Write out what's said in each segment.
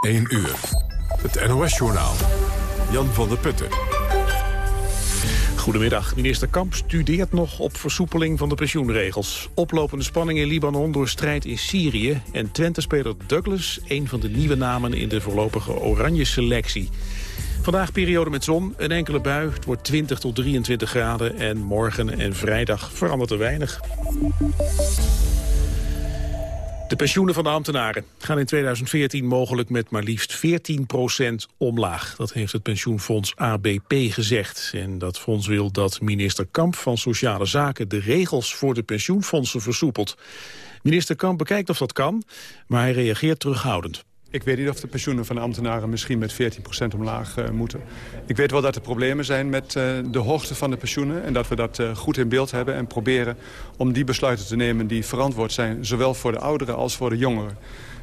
1 uur. Het NOS-journaal. Jan van der Putten. Goedemiddag. Minister Kamp studeert nog op versoepeling van de pensioenregels. Oplopende spanning in Libanon door strijd in Syrië. En Twente-speler Douglas, een van de nieuwe namen in de voorlopige oranje selectie. Vandaag periode met zon, een enkele bui. Het wordt 20 tot 23 graden en morgen en vrijdag verandert er weinig. De pensioenen van de ambtenaren gaan in 2014 mogelijk met maar liefst 14% omlaag. Dat heeft het pensioenfonds ABP gezegd. En dat fonds wil dat minister Kamp van Sociale Zaken de regels voor de pensioenfondsen versoepelt. Minister Kamp bekijkt of dat kan, maar hij reageert terughoudend. Ik weet niet of de pensioenen van de ambtenaren misschien met 14% omlaag uh, moeten. Ik weet wel dat er problemen zijn met uh, de hoogte van de pensioenen... en dat we dat uh, goed in beeld hebben en proberen om die besluiten te nemen... die verantwoord zijn, zowel voor de ouderen als voor de jongeren.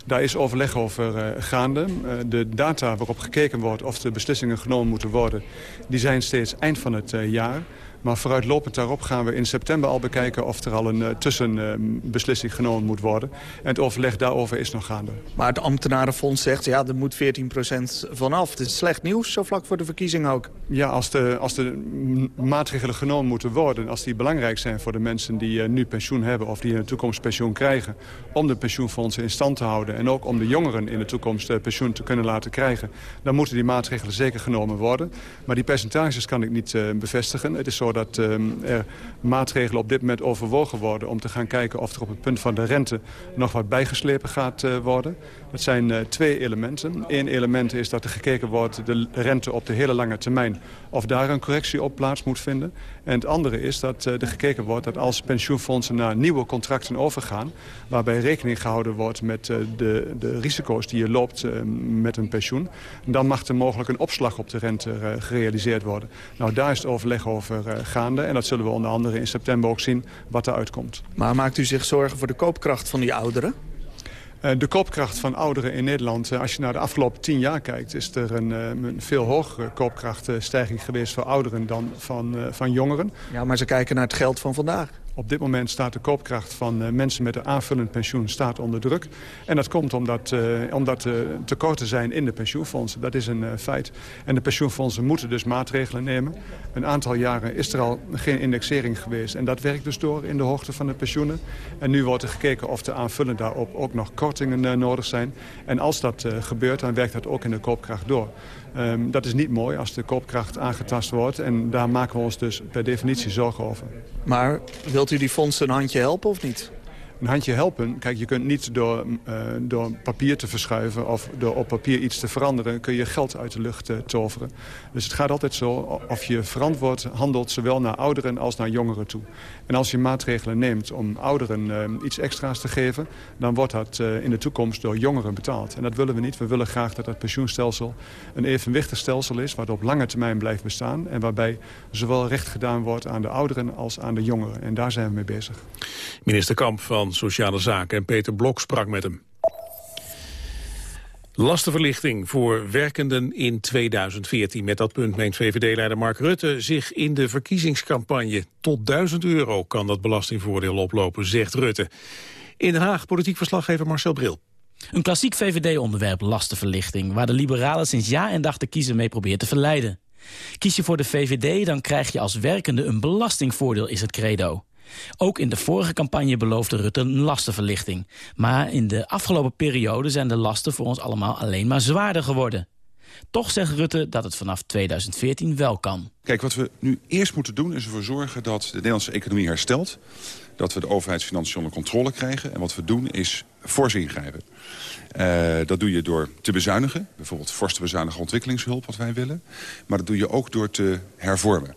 Daar is overleg over gaande. de data waarop gekeken wordt of de beslissingen genomen moeten worden... die zijn steeds eind van het jaar... Maar vooruitlopend daarop gaan we in september al bekijken... of er al een uh, tussenbeslissing genomen moet worden. En het overleg daarover is nog gaande. Maar het ambtenarenfonds zegt, ja, er moet 14% vanaf. Het is slecht nieuws, zo vlak voor de verkiezing ook. Ja, als de, als de maatregelen genomen moeten worden... als die belangrijk zijn voor de mensen die uh, nu pensioen hebben... of die in de toekomst pensioen krijgen... om de pensioenfondsen in stand te houden... en ook om de jongeren in de toekomst uh, pensioen te kunnen laten krijgen... dan moeten die maatregelen zeker genomen worden. Maar die percentages kan ik niet bevestigen. Het is zo dat ehm, er maatregelen op dit moment overwogen worden... om te gaan kijken of er op het punt van de rente nog wat bijgeslepen gaat uh, worden. Dat zijn uh, twee elementen. Eén element is dat er gekeken wordt de rente op de hele lange termijn... of daar een correctie op plaats moet vinden. En het andere is dat uh, er gekeken wordt dat als pensioenfondsen naar nieuwe contracten overgaan... waarbij rekening gehouden wordt met uh, de, de risico's die je loopt met een pensioen... dan mag er mogelijk een opslag op de rente gerealiseerd worden. Nou, daar is het overleg over gaande. En dat zullen we onder andere in september ook zien wat eruit komt. Maar maakt u zich zorgen voor de koopkracht van die ouderen? Eh, de koopkracht van ouderen in Nederland, eh, als je naar de afgelopen tien jaar kijkt... is er een, eh, veel hogere koopkrachtstijging geweest voor ouderen dan van, van jongeren. Ja, maar ze kijken naar het geld van vandaag. Op dit moment staat de koopkracht van uh, mensen met een aanvullend pensioen staat onder druk. En dat komt omdat, uh, omdat uh, tekorten zijn in de pensioenfondsen. Dat is een feit. En de pensioenfondsen moeten dus maatregelen nemen. Een aantal jaren is er al geen indexering geweest. En dat werkt dus door in de hoogte van de pensioenen. En nu wordt er gekeken of de aanvullend daarop ook nog kortingen nodig zijn. En als dat gebeurt, dan werkt dat ook in de koopkracht door. Um, dat is niet mooi als de koopkracht aangetast wordt. En daar maken we ons dus per definitie zorgen over. Maar wilt u die fondsen een handje helpen of niet? Een handje helpen. Kijk, je kunt niet door, uh, door papier te verschuiven of door op papier iets te veranderen... kun je geld uit de lucht uh, toveren. Dus het gaat altijd zo of je verantwoord handelt... zowel naar ouderen als naar jongeren toe. En als je maatregelen neemt om ouderen uh, iets extra's te geven... dan wordt dat in de toekomst door jongeren betaald. En dat willen we niet. We willen graag dat het pensioenstelsel een evenwichtig stelsel is... wat op lange termijn blijft bestaan... en waarbij zowel recht gedaan wordt aan de ouderen als aan de jongeren. En daar zijn we mee bezig. Minister Kamp van Sociale Zaken en Peter Blok sprak met hem. Lastenverlichting voor werkenden in 2014. Met dat punt meent VVD-leider Mark Rutte zich in de verkiezingscampagne. Tot 1000 euro kan dat belastingvoordeel oplopen, zegt Rutte. In Den Haag politiek verslaggever Marcel Bril. Een klassiek VVD-onderwerp, lastenverlichting... waar de liberalen sinds jaar en dag de kiezer mee probeert te verleiden. Kies je voor de VVD, dan krijg je als werkende een belastingvoordeel, is het credo. Ook in de vorige campagne beloofde Rutte een lastenverlichting. Maar in de afgelopen periode zijn de lasten voor ons allemaal alleen maar zwaarder geworden. Toch zegt Rutte dat het vanaf 2014 wel kan. Kijk, wat we nu eerst moeten doen is ervoor zorgen dat de Nederlandse economie herstelt. Dat we de overheidsfinanciën onder controle krijgen. En wat we doen is fors ingrijpen. Uh, dat doe je door te bezuinigen. Bijvoorbeeld fors te ontwikkelingshulp, wat wij willen. Maar dat doe je ook door te hervormen.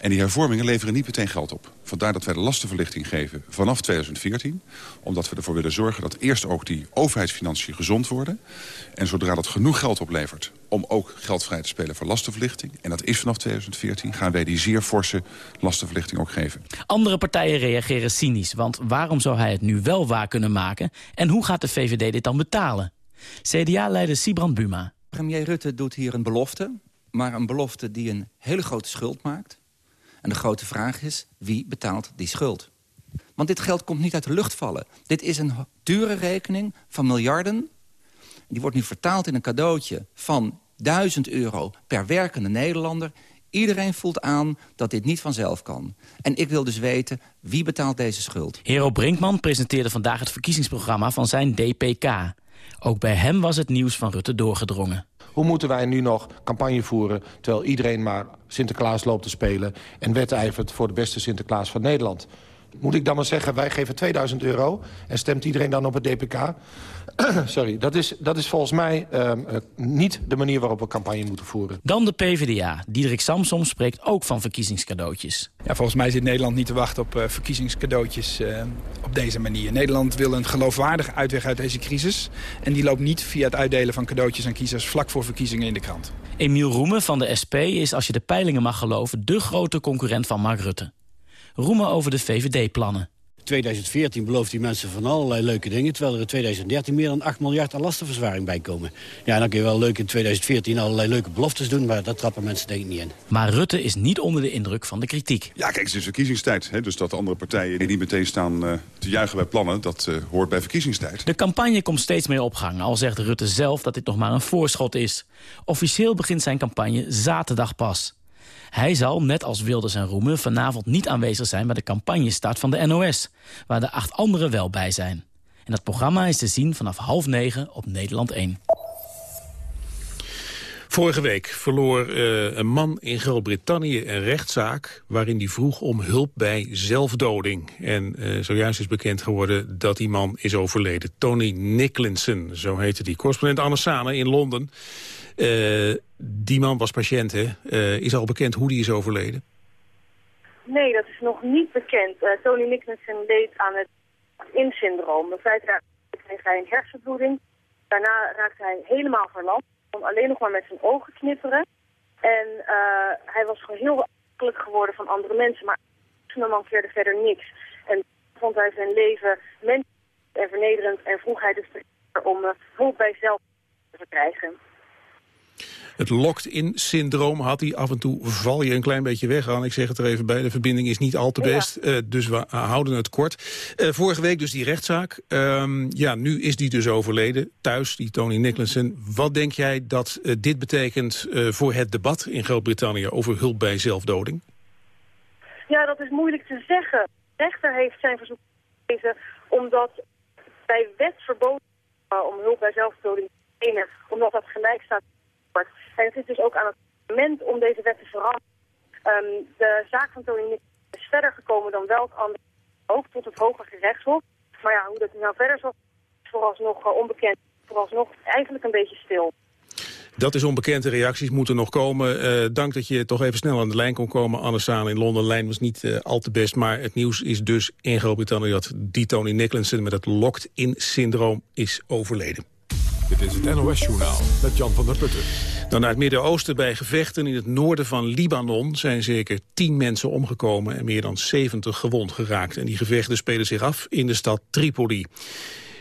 En die hervormingen leveren niet meteen geld op. Vandaar dat wij de lastenverlichting geven vanaf 2014. Omdat we ervoor willen zorgen dat eerst ook die overheidsfinanciën gezond worden. En zodra dat genoeg geld oplevert om ook geld vrij te spelen voor lastenverlichting... en dat is vanaf 2014, gaan wij die zeer forse lastenverlichting ook geven. Andere partijen reageren cynisch, want waarom zou hij het nu wel waar kunnen maken... en hoe gaat de VVD dit dan betalen? CDA-leider Sibrand Buma. Premier Rutte doet hier een belofte, maar een belofte die een hele grote schuld maakt en de grote vraag is, wie betaalt die schuld? Want dit geld komt niet uit de lucht vallen. Dit is een dure rekening van miljarden. Die wordt nu vertaald in een cadeautje van 1000 euro per werkende Nederlander. Iedereen voelt aan dat dit niet vanzelf kan. En ik wil dus weten, wie betaalt deze schuld? Hero Brinkman presenteerde vandaag het verkiezingsprogramma van zijn DPK. Ook bij hem was het nieuws van Rutte doorgedrongen. Hoe moeten wij nu nog campagne voeren... terwijl iedereen maar Sinterklaas loopt te spelen... en wedijvert voor de beste Sinterklaas van Nederland? Moet ik dan maar zeggen, wij geven 2000 euro... en stemt iedereen dan op het DPK? Sorry, dat is, dat is volgens mij uh, niet de manier waarop we campagne moeten voeren. Dan de PvdA. Diederik Samsom spreekt ook van verkiezingscadeautjes. Ja, volgens mij zit Nederland niet te wachten op uh, verkiezingscadeautjes uh, op deze manier. Nederland wil een geloofwaardige uitweg uit deze crisis. En die loopt niet via het uitdelen van cadeautjes aan kiezers... vlak voor verkiezingen in de krant. Emiel Roemen van de SP is, als je de peilingen mag geloven... de grote concurrent van Mark Rutte. Roemen over de VVD-plannen. 2014 belooft die mensen van allerlei leuke dingen... terwijl er in 2013 meer dan 8 miljard aan lastenverzwaring bij komen. Ja, dan kun je wel leuk in 2014 allerlei leuke beloftes doen... maar dat trappen mensen denk ik niet in. Maar Rutte is niet onder de indruk van de kritiek. Ja, kijk, het is verkiezingstijd. Hè, dus dat andere partijen die niet meteen staan uh, te juichen bij plannen... dat uh, hoort bij verkiezingstijd. De campagne komt steeds meer op gang. Al zegt Rutte zelf dat dit nog maar een voorschot is. Officieel begint zijn campagne zaterdag pas. Hij zal, net als Wilders en Roemen, vanavond niet aanwezig zijn... bij de campagnestart van de NOS, waar de acht anderen wel bij zijn. En dat programma is te zien vanaf half negen op Nederland 1. Vorige week verloor uh, een man in Groot-Brittannië een rechtszaak... waarin hij vroeg om hulp bij zelfdoding. En uh, zojuist is bekend geworden dat die man is overleden. Tony Nicholson, zo heette die. Correspondent Anne Sane in Londen. Uh, die man was patiënt, hè? is al bekend hoe die is overleden? Nee, dat is nog niet bekend. Tony Nicholson leed aan het in-syndroom. Feit kreeg hij een hersenbloeding. Daarna raakte hij helemaal verlamd kon alleen nog maar met zijn ogen knipperen. En uh, hij was gewoon heel afhankelijk geworden van andere mensen. Maar man mankeerde verder niks. En vond hij zijn leven menselijk en vernederend. En vroeg hij dus om hulp bij zelf te verkrijgen. Het locked-in-syndroom had hij. Af en toe val je een klein beetje weg aan. Ik zeg het er even bij, de verbinding is niet al te best. Ja. Uh, dus we houden het kort. Uh, vorige week dus die rechtszaak. Um, ja, nu is die dus overleden. Thuis, die Tony Nicholson. Wat denk jij dat uh, dit betekent voor het debat in Groot-Brittannië... over hulp bij zelfdoding? Ja, dat is moeilijk te zeggen. De rechter heeft zijn verzoek gegeven omdat bij wet verboden om hulp bij zelfdoding te nemen. Omdat dat gelijk staat en het is dus ook aan het moment om deze wet te veranderen. Um, de zaak van Tony Nick is verder gekomen dan welk ander ook tot het hoger gerechtshof. Maar ja, hoe dat nou verder zal, is vooralsnog uh, onbekend. Vooralsnog eigenlijk een beetje stil. Dat is onbekend, de reacties moeten nog komen. Uh, dank dat je toch even snel aan de lijn kon komen. Anne Saan in Londen, de lijn was niet uh, al te best. Maar het nieuws is dus in Groot-Brittannië dat die Tony Nicholson met het locked-in-syndroom is overleden. Dit is het NOS-journaal met Jan van der Putten. Dan naar het Midden-Oosten bij gevechten in het noorden van Libanon... zijn zeker tien mensen omgekomen en meer dan 70 gewond geraakt. En die gevechten spelen zich af in de stad Tripoli.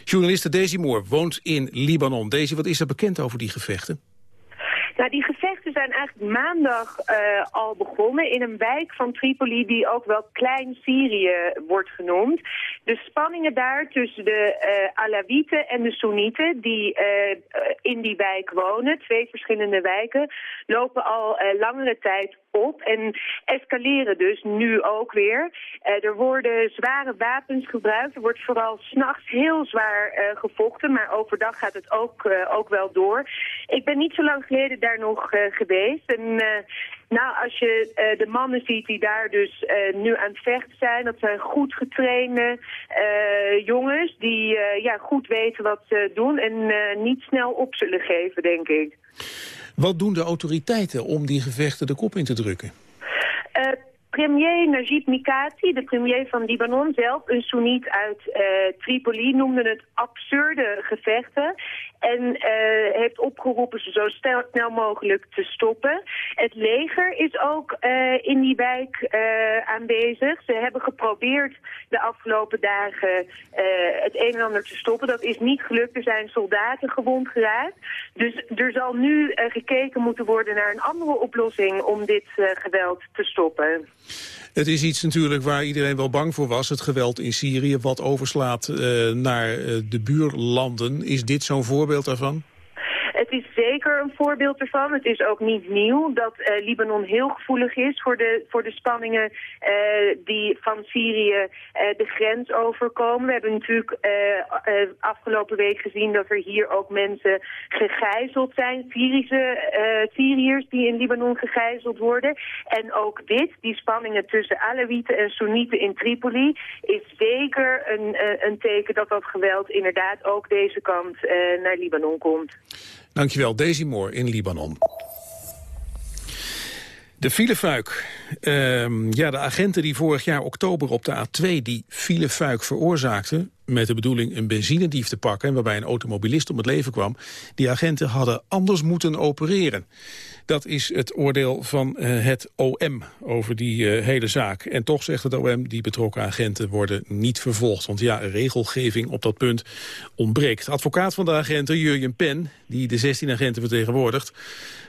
Journaliste Daisy Moore woont in Libanon. Daisy, wat is er bekend over die gevechten? Nou, die gevechten zijn eigenlijk maandag uh, al begonnen in een wijk van Tripoli die ook wel Klein Syrië wordt genoemd. De spanningen daar tussen de uh, Alawieten en de Soenieten die uh, in die wijk wonen, twee verschillende wijken, lopen al langere tijd op en escaleren dus nu ook weer. Uh, er worden zware wapens gebruikt. Er wordt vooral s'nachts heel zwaar uh, gevochten, maar overdag gaat het ook, uh, ook wel door. Ik ben niet zo lang geleden daar nog geweest. En nou, als je de mannen ziet die daar dus nu aan het vechten zijn, dat zijn goed getrainde jongens die ja, goed weten wat ze doen en niet snel op zullen geven, denk ik. Wat doen de autoriteiten om die gevechten de kop in te drukken? Premier Najib Mikati, de premier van Libanon zelf, een Soeniet uit uh, Tripoli, noemde het absurde gevechten. En uh, heeft opgeroepen ze zo snel mogelijk te stoppen. Het leger is ook uh, in die wijk aanwezig. Ze hebben geprobeerd de afgelopen dagen het een en ander te stoppen. Dat is niet gelukt. Er zijn soldaten gewond geraakt. Dus er zal nu gekeken moeten worden naar een andere oplossing om dit geweld te stoppen. Het is iets natuurlijk waar iedereen wel bang voor was. Het geweld in Syrië wat overslaat uh, naar uh, de buurlanden. Is dit zo'n voorbeeld daarvan? Het is zeker een voorbeeld ervan. Het is ook niet nieuw dat uh, Libanon heel gevoelig is voor de, voor de spanningen uh, die van Syrië uh, de grens overkomen. We hebben natuurlijk afgelopen week gezien dat er hier ook mensen gegijzeld zijn. Syrische Syriërs die in Libanon gegijzeld worden. En ook dit, die spanningen tussen Alawieten en Soenieten in Tripoli, is zeker een, een teken dat dat geweld inderdaad ook deze kant naar Libanon komt. Dankjewel, Daisy in Libanon. De filefuik. Uh, ja, de agenten die vorig jaar oktober op de A2 die filefuik veroorzaakten... met de bedoeling een benzinedief te pakken... waarbij een automobilist om het leven kwam... die agenten hadden anders moeten opereren. Dat is het oordeel van uh, het OM over die uh, hele zaak. En toch zegt het OM, die betrokken agenten worden niet vervolgd. Want ja, regelgeving op dat punt ontbreekt. Advocaat van de agenten, Jurjen Pen, die de 16 agenten vertegenwoordigt.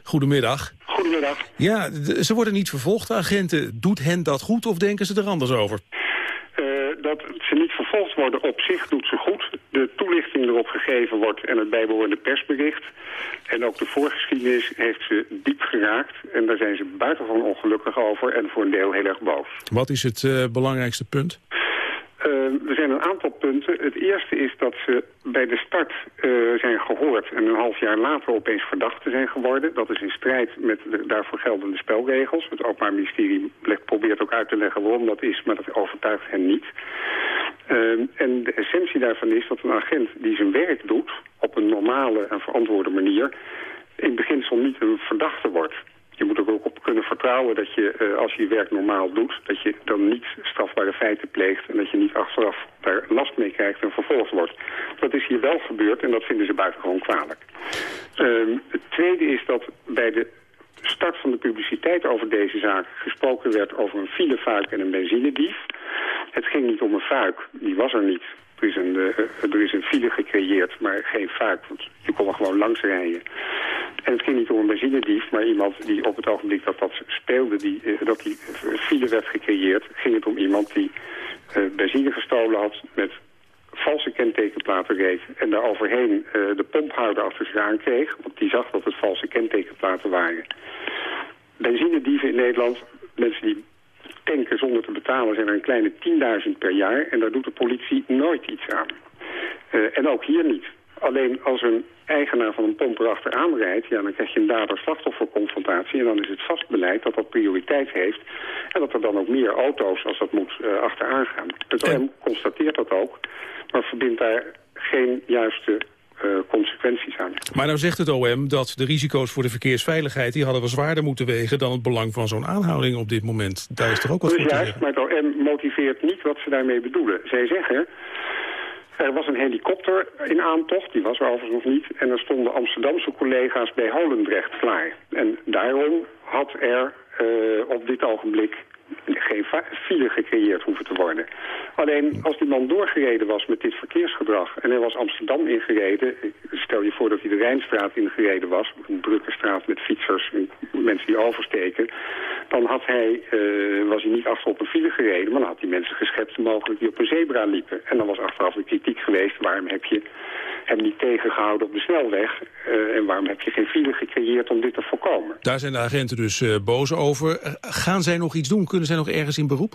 Goedemiddag. Goedemiddag. Ja, ze worden niet vervolgd, de agenten. Doet hen dat goed of denken ze er anders over? Dat ze niet vervolgd worden op zich doet ze goed. De toelichting erop gegeven wordt en het bijbehorende persbericht. En ook de voorgeschiedenis heeft ze diep geraakt. En daar zijn ze buitengewoon ongelukkig over en voor een deel heel erg boos. Wat is het uh, belangrijkste punt? Uh, er zijn een aantal punten. Het eerste is dat ze bij de start uh, zijn gehoord en een half jaar later opeens verdachte zijn geworden. Dat is in strijd met de daarvoor geldende spelregels. Het Openbaar Ministerie probeert ook uit te leggen waarom dat is, maar dat overtuigt hen niet. Uh, en de essentie daarvan is dat een agent die zijn werk doet op een normale en verantwoorde manier in beginsel niet een verdachte wordt je moet er ook op kunnen vertrouwen dat je, uh, als je je werk normaal doet... dat je dan niet strafbare feiten pleegt... en dat je niet achteraf daar last mee krijgt en vervolgd wordt. Dat is hier wel gebeurd en dat vinden ze buitengewoon kwalijk. Uh, het tweede is dat bij de start van de publiciteit over deze zaak gesproken werd over een filefuik en een benzinedief. Het ging niet om een fuik, die was er niet. Er is, een, uh, er is een file gecreëerd, maar geen fuik, want je kon er gewoon langs rijden. En het ging niet om een benzinedief, maar iemand die op het ogenblik dat dat speelde, die, uh, dat die file werd gecreëerd, ging het om iemand die benzine gestolen had met valse kentekenplaten reed en daar overheen de pomphouder achter zich aan kreeg, want die zag dat het valse kentekenplaten waren. Benzinedieven in Nederland, mensen die tanken zonder te betalen, zijn er een kleine 10.000 per jaar en daar doet de politie nooit iets aan. Uh, en ook hier niet. Alleen als een eigenaar van een pomp erachteraan rijdt... Ja, dan krijg je een dader-slachtofferconfrontatie... en dan is het vast beleid dat dat prioriteit heeft... en dat er dan ook meer auto's, als dat moet, uh, achteraan gaan. Het OM constateert dat ook, maar verbindt daar geen juiste consequenties aan. Maar nou zegt het OM dat de risico's voor de verkeersveiligheid... die hadden we zwaarder moeten wegen dan het belang van zo'n aanhouding op dit moment. Daar is toch ook wat dus voor juist, maar het OM motiveert niet wat ze daarmee bedoelen. Zij zeggen... Er was een helikopter in aantocht, die was er overigens nog niet. En er stonden Amsterdamse collega's bij Holendrecht klaar. En daarom had er uh, op dit ogenblik geen file gecreëerd hoeven te worden. Alleen als die man doorgereden was met dit verkeersgedrag en hij was Amsterdam ingereden, stel je voor dat hij de Rijnstraat ingereden was, een drukke straat met fietsers en mensen die oversteken, dan had hij, uh, was hij niet achter op een file gereden, maar dan had hij mensen geschept mogelijk die op een zebra liepen. En dan was achteraf de kritiek geweest, waarom heb je hem niet tegengehouden op de snelweg uh, en waarom heb je geen file gecreëerd om dit te voorkomen. Daar zijn de agenten dus uh, boos over. Gaan zij nog iets doen? Kunnen zij nog ergens in beroep?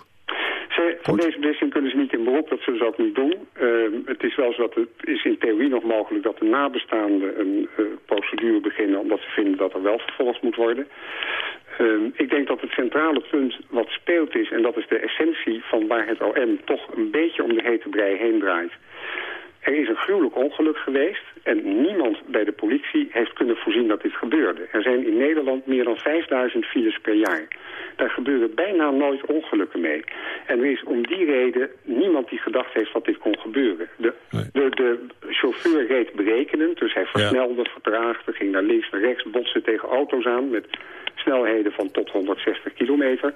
Zij, van deze beslissing kunnen ze niet in beroep, dat zullen ze ook niet doen. Uh, het is wel zo dat het is in theorie nog mogelijk dat de nabestaanden een uh, procedure beginnen... omdat ze vinden dat er wel vervolgd moet worden. Uh, ik denk dat het centrale punt wat speelt is, en dat is de essentie van waar het OM toch een beetje om de hete brei heen draait. Er is een gruwelijk ongeluk geweest en niemand bij de politie heeft kunnen voorzien dat dit gebeurde. Er zijn in Nederland meer dan 5000 files per jaar. Daar gebeuren bijna nooit ongelukken mee. En er is om die reden niemand die gedacht heeft dat dit kon gebeuren. De, nee. de, de chauffeur reed berekenend, dus hij versnelde, ja. vertraagde, ging naar links, naar rechts, botste tegen auto's aan met snelheden van tot 160 kilometer.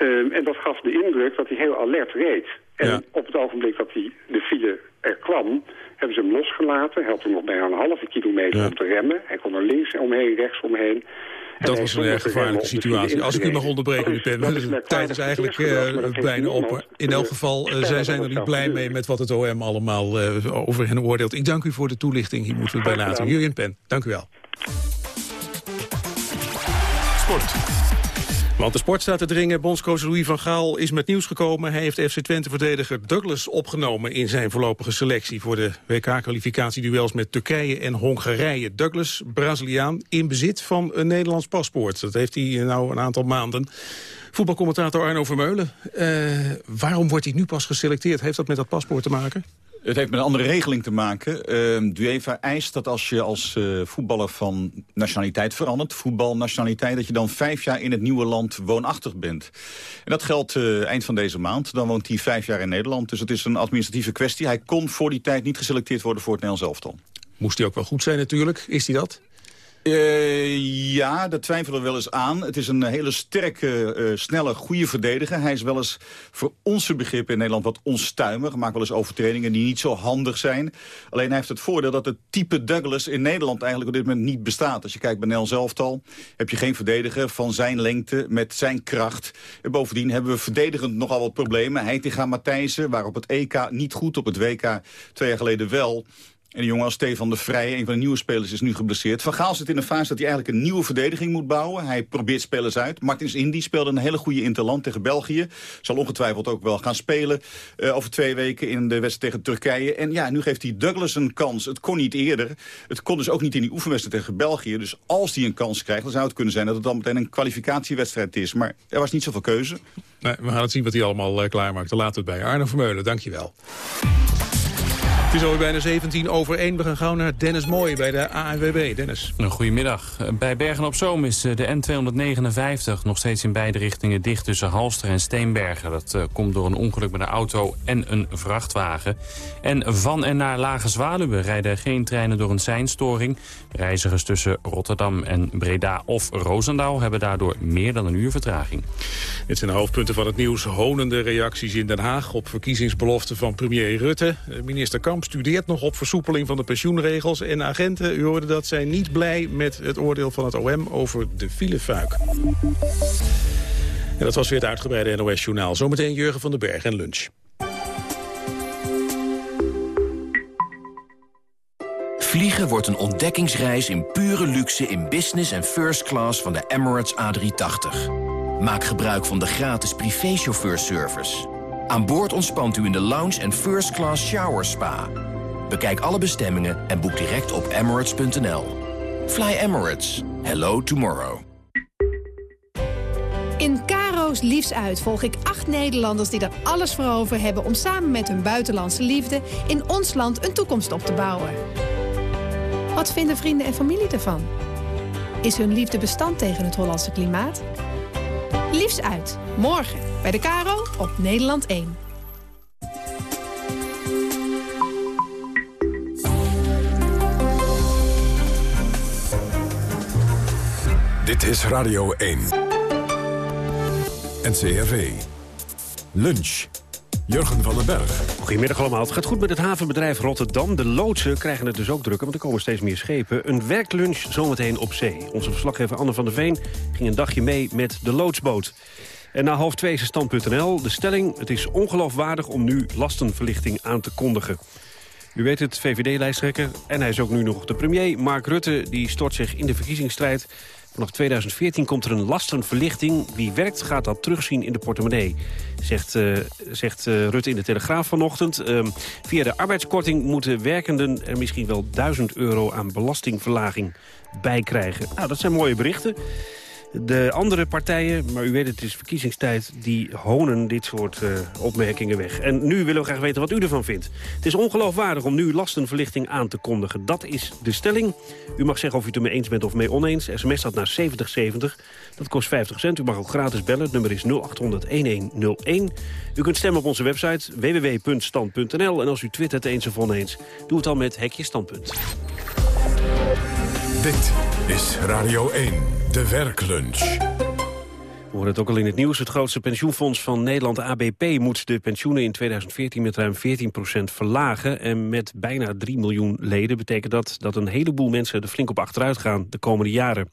Um, en dat gaf de indruk dat hij heel alert reed. En ja. op het ogenblik dat hij de file er kwam, hebben ze hem losgelaten. Hij had er nog bijna een halve kilometer ja. om te remmen. Hij kon er links omheen, rechts omheen. Dat was een erg gevaarlijke situatie. Als ik u mag onderbreken, pen, de tijd is eigenlijk uh, bijna op. In elk geval, uh, zij zijn er niet blij mee met wat het OM allemaal uh, over hen oordeelt. Ik dank u voor de toelichting. Hier moeten we het bij laten. Jurjen Pen, dank u wel. Want de sport staat te dringen. Bondscoach Louis van Gaal is met nieuws gekomen. Hij heeft FC Twente-verdediger Douglas opgenomen in zijn voorlopige selectie... voor de WK-kwalificatieduels met Turkije en Hongarije. Douglas, Braziliaan, in bezit van een Nederlands paspoort. Dat heeft hij nou een aantal maanden. Voetbalcommentator Arno Vermeulen. Uh, waarom wordt hij nu pas geselecteerd? Heeft dat met dat paspoort te maken? Het heeft met een andere regeling te maken. Uh, UEFA eist dat als je als uh, voetballer van nationaliteit verandert... voetbalnationaliteit, dat je dan vijf jaar in het nieuwe land woonachtig bent. En dat geldt uh, eind van deze maand. Dan woont hij vijf jaar in Nederland. Dus het is een administratieve kwestie. Hij kon voor die tijd niet geselecteerd worden voor het Nederlands elftal. Moest hij ook wel goed zijn natuurlijk. Is hij dat? Uh, ja, daar twijfelen we wel eens aan. Het is een hele sterke, uh, snelle, goede verdediger. Hij is wel eens voor onze begrippen in Nederland wat onstuimig. Maakt wel eens overtredingen die niet zo handig zijn. Alleen hij heeft het voordeel dat het type Douglas in Nederland eigenlijk op dit moment niet bestaat. Als je kijkt bij Nel zelftal, heb je geen verdediger van zijn lengte met zijn kracht. En bovendien hebben we verdedigend nogal wat problemen. Heitinga Matthijssen, waar op het EK niet goed, op het WK twee jaar geleden wel... En de jongen als Stefan de Vrij, een van de nieuwe spelers, is nu geblesseerd. Van Gaal zit in een fase dat hij eigenlijk een nieuwe verdediging moet bouwen. Hij probeert spelers uit. Martins Indy speelde een hele goede interland tegen België. Zal ongetwijfeld ook wel gaan spelen uh, over twee weken in de wedstrijd tegen Turkije. En ja, nu geeft hij Douglas een kans. Het kon niet eerder. Het kon dus ook niet in die oefenwedstrijd tegen België. Dus als hij een kans krijgt, dan zou het kunnen zijn dat het dan meteen een kwalificatiewedstrijd is. Maar er was niet zoveel keuze. Nee, we gaan het zien wat hij allemaal uh, klaarmaakt. Dan laten het bij. Arno Vermeulen, dankjewel. Het is alweer bijna 17 over 1. We gaan gauw naar Dennis Mooi bij de ANWB. Dennis. Goedemiddag. Bij Bergen-op-Zoom is de N259 nog steeds in beide richtingen dicht tussen Halster en Steenbergen. Dat uh, komt door een ongeluk met een auto en een vrachtwagen. En van en naar Lage Zwaluwe rijden geen treinen door een seinstoring. Reizigers tussen Rotterdam en Breda of Roosendaal hebben daardoor meer dan een uur vertraging. Dit zijn de hoofdpunten van het nieuws. Honende reacties in Den Haag op verkiezingsbeloften van premier Rutte. Minister Kamp studeert nog op versoepeling van de pensioenregels. En agenten, u hoorde dat, zijn niet blij met het oordeel van het OM over de filefuik. En dat was weer het uitgebreide NOS-journaal. Zometeen Jurgen van den Berg en lunch. Vliegen wordt een ontdekkingsreis in pure luxe in business en first class van de Emirates A380. Maak gebruik van de gratis privéchauffeurservice. Aan boord ontspant u in de lounge en first class shower spa. Bekijk alle bestemmingen en boek direct op emirates.nl. Fly Emirates. Hello tomorrow. In Caro's Liefs Uit volg ik acht Nederlanders die er alles voor over hebben... om samen met hun buitenlandse liefde in ons land een toekomst op te bouwen. Wat vinden vrienden en familie ervan? Is hun liefde bestand tegen het Hollandse klimaat? Liefs Uit. Morgen bij de Caro op Nederland 1. Dit is Radio 1. NCRV. Lunch. Jurgen van den Berg. Goedemiddag allemaal. Het gaat goed met het havenbedrijf Rotterdam. De loodsen krijgen het dus ook drukker, want er komen steeds meer schepen. Een werklunch zometeen op zee. Onze verslaggever Anne van der Veen ging een dagje mee met de loodsboot. En na half twee is stand.nl. De stelling, het is ongeloofwaardig om nu lastenverlichting aan te kondigen. U weet het, VVD-lijsttrekker en hij is ook nu nog de premier. Mark Rutte die stort zich in de verkiezingsstrijd. Vanaf 2014 komt er een lastenverlichting. Wie werkt gaat dat terugzien in de portemonnee, zegt, uh, zegt uh, Rutte in de Telegraaf vanochtend. Uh, via de arbeidskorting moeten werkenden er misschien wel 1000 euro aan belastingverlaging bij krijgen. Nou, dat zijn mooie berichten. De andere partijen, maar u weet het is verkiezingstijd... die honen dit soort uh, opmerkingen weg. En nu willen we graag weten wat u ervan vindt. Het is ongeloofwaardig om nu lastenverlichting aan te kondigen. Dat is de stelling. U mag zeggen of u het ermee eens bent of mee oneens. SMS staat naar 7070. Dat kost 50 cent. U mag ook gratis bellen. Het nummer is 0800-1101. U kunt stemmen op onze website www.stand.nl. En als u twittert eens of oneens, doe het dan met Hekje Standpunt. Dit is Radio 1, de werklunch. We horen het ook al in het nieuws. Het grootste pensioenfonds van Nederland, ABP, moet de pensioenen in 2014 met ruim 14% verlagen. En met bijna 3 miljoen leden betekent dat dat een heleboel mensen er flink op achteruit gaan de komende jaren.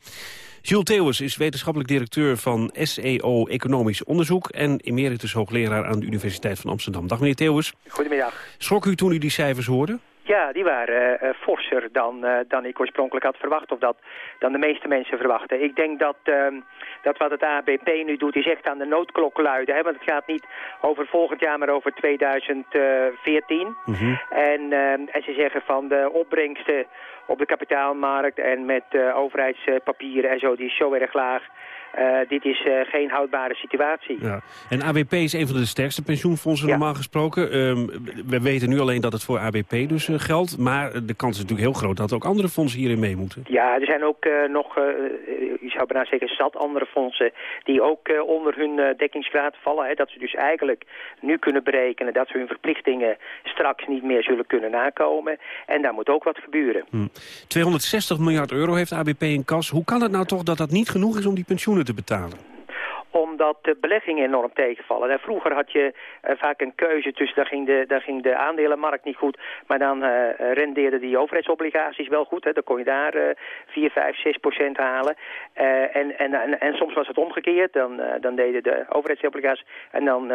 Jules Theeuwers is wetenschappelijk directeur van SEO Economisch Onderzoek... en emeritus hoogleraar aan de Universiteit van Amsterdam. Dag meneer Theeuwers. Goedemiddag. Schrok u toen u die cijfers hoorde? Ja, die waren uh, forser dan, uh, dan ik oorspronkelijk had verwacht. Of dat dan de meeste mensen verwachten. Ik denk dat, uh, dat wat het ABP nu doet is echt aan de noodklok luiden. Hè? Want het gaat niet over volgend jaar, maar over 2014. Mm -hmm. en, ehm, en ze zeggen van de opbrengsten op de kapitaalmarkt en met uh, overheidspapieren en zo, die is zo erg laag. Uh, dit is uh, geen houdbare situatie. Ja. En ABP is een van de sterkste pensioenfondsen ja. normaal gesproken. Um, we weten nu alleen dat het voor ABP dus uh, geldt. Maar de kans is natuurlijk heel groot dat ook andere fondsen hierin mee moeten. Ja, er zijn ook nog, je zou bijna zeggen, zat andere fondsen... die ook onder hun dekkingsgraad vallen. Hè, dat ze dus eigenlijk nu kunnen berekenen... dat ze hun verplichtingen straks niet meer zullen kunnen nakomen. En daar moet ook wat gebeuren. Hm. 260 miljard euro heeft ABP in kas. Hoe kan het nou toch dat dat niet genoeg is om die pensioenen te betalen? omdat de beleggingen enorm tegenvallen. En vroeger had je uh, vaak een keuze tussen, daar ging, de, daar ging de aandelenmarkt niet goed, maar dan uh, rendeerden die overheidsobligaties wel goed. Hè. Dan kon je daar uh, 4, 5, 6 procent halen. En, en, en, en, soms was het omgekeerd, dan, dan deden de overheidsobligaties en dan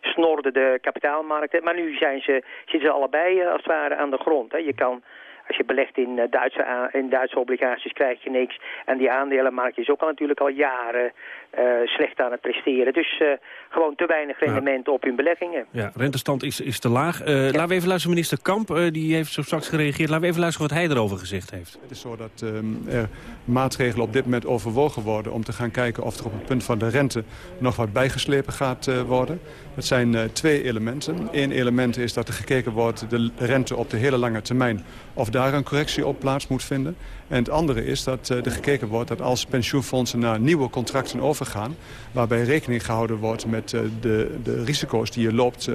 snorden de kapitaalmarkten. Maar nu zijn ze, zitten ze allebei als het ware aan de grond. Hè. Je kan als je belegt in, uh, Duitse, in Duitse obligaties krijg je niks. En die aandelenmarkt is ook al natuurlijk al jaren uh, slecht aan het presteren. Dus uh, gewoon te weinig rendement ja. op hun beleggingen. Ja, rentestand is, is te laag. Ja. Laten we even luisteren, minister Kamp, die heeft zo straks gereageerd. Laten we even luisteren wat hij erover gezegd heeft. Het is zo dat um, er maatregelen op dit moment overwogen worden... om te gaan kijken of er op het punt van de rente nog wat bijgeslepen gaat worden. Dat zijn twee elementen. Eén element is dat er gekeken wordt, de rente op de hele lange termijn... of daar een correctie op plaats moet vinden. En het andere is dat uh, er gekeken wordt dat als pensioenfondsen naar nieuwe contracten overgaan... waarbij rekening gehouden wordt met uh, de, de risico's die je loopt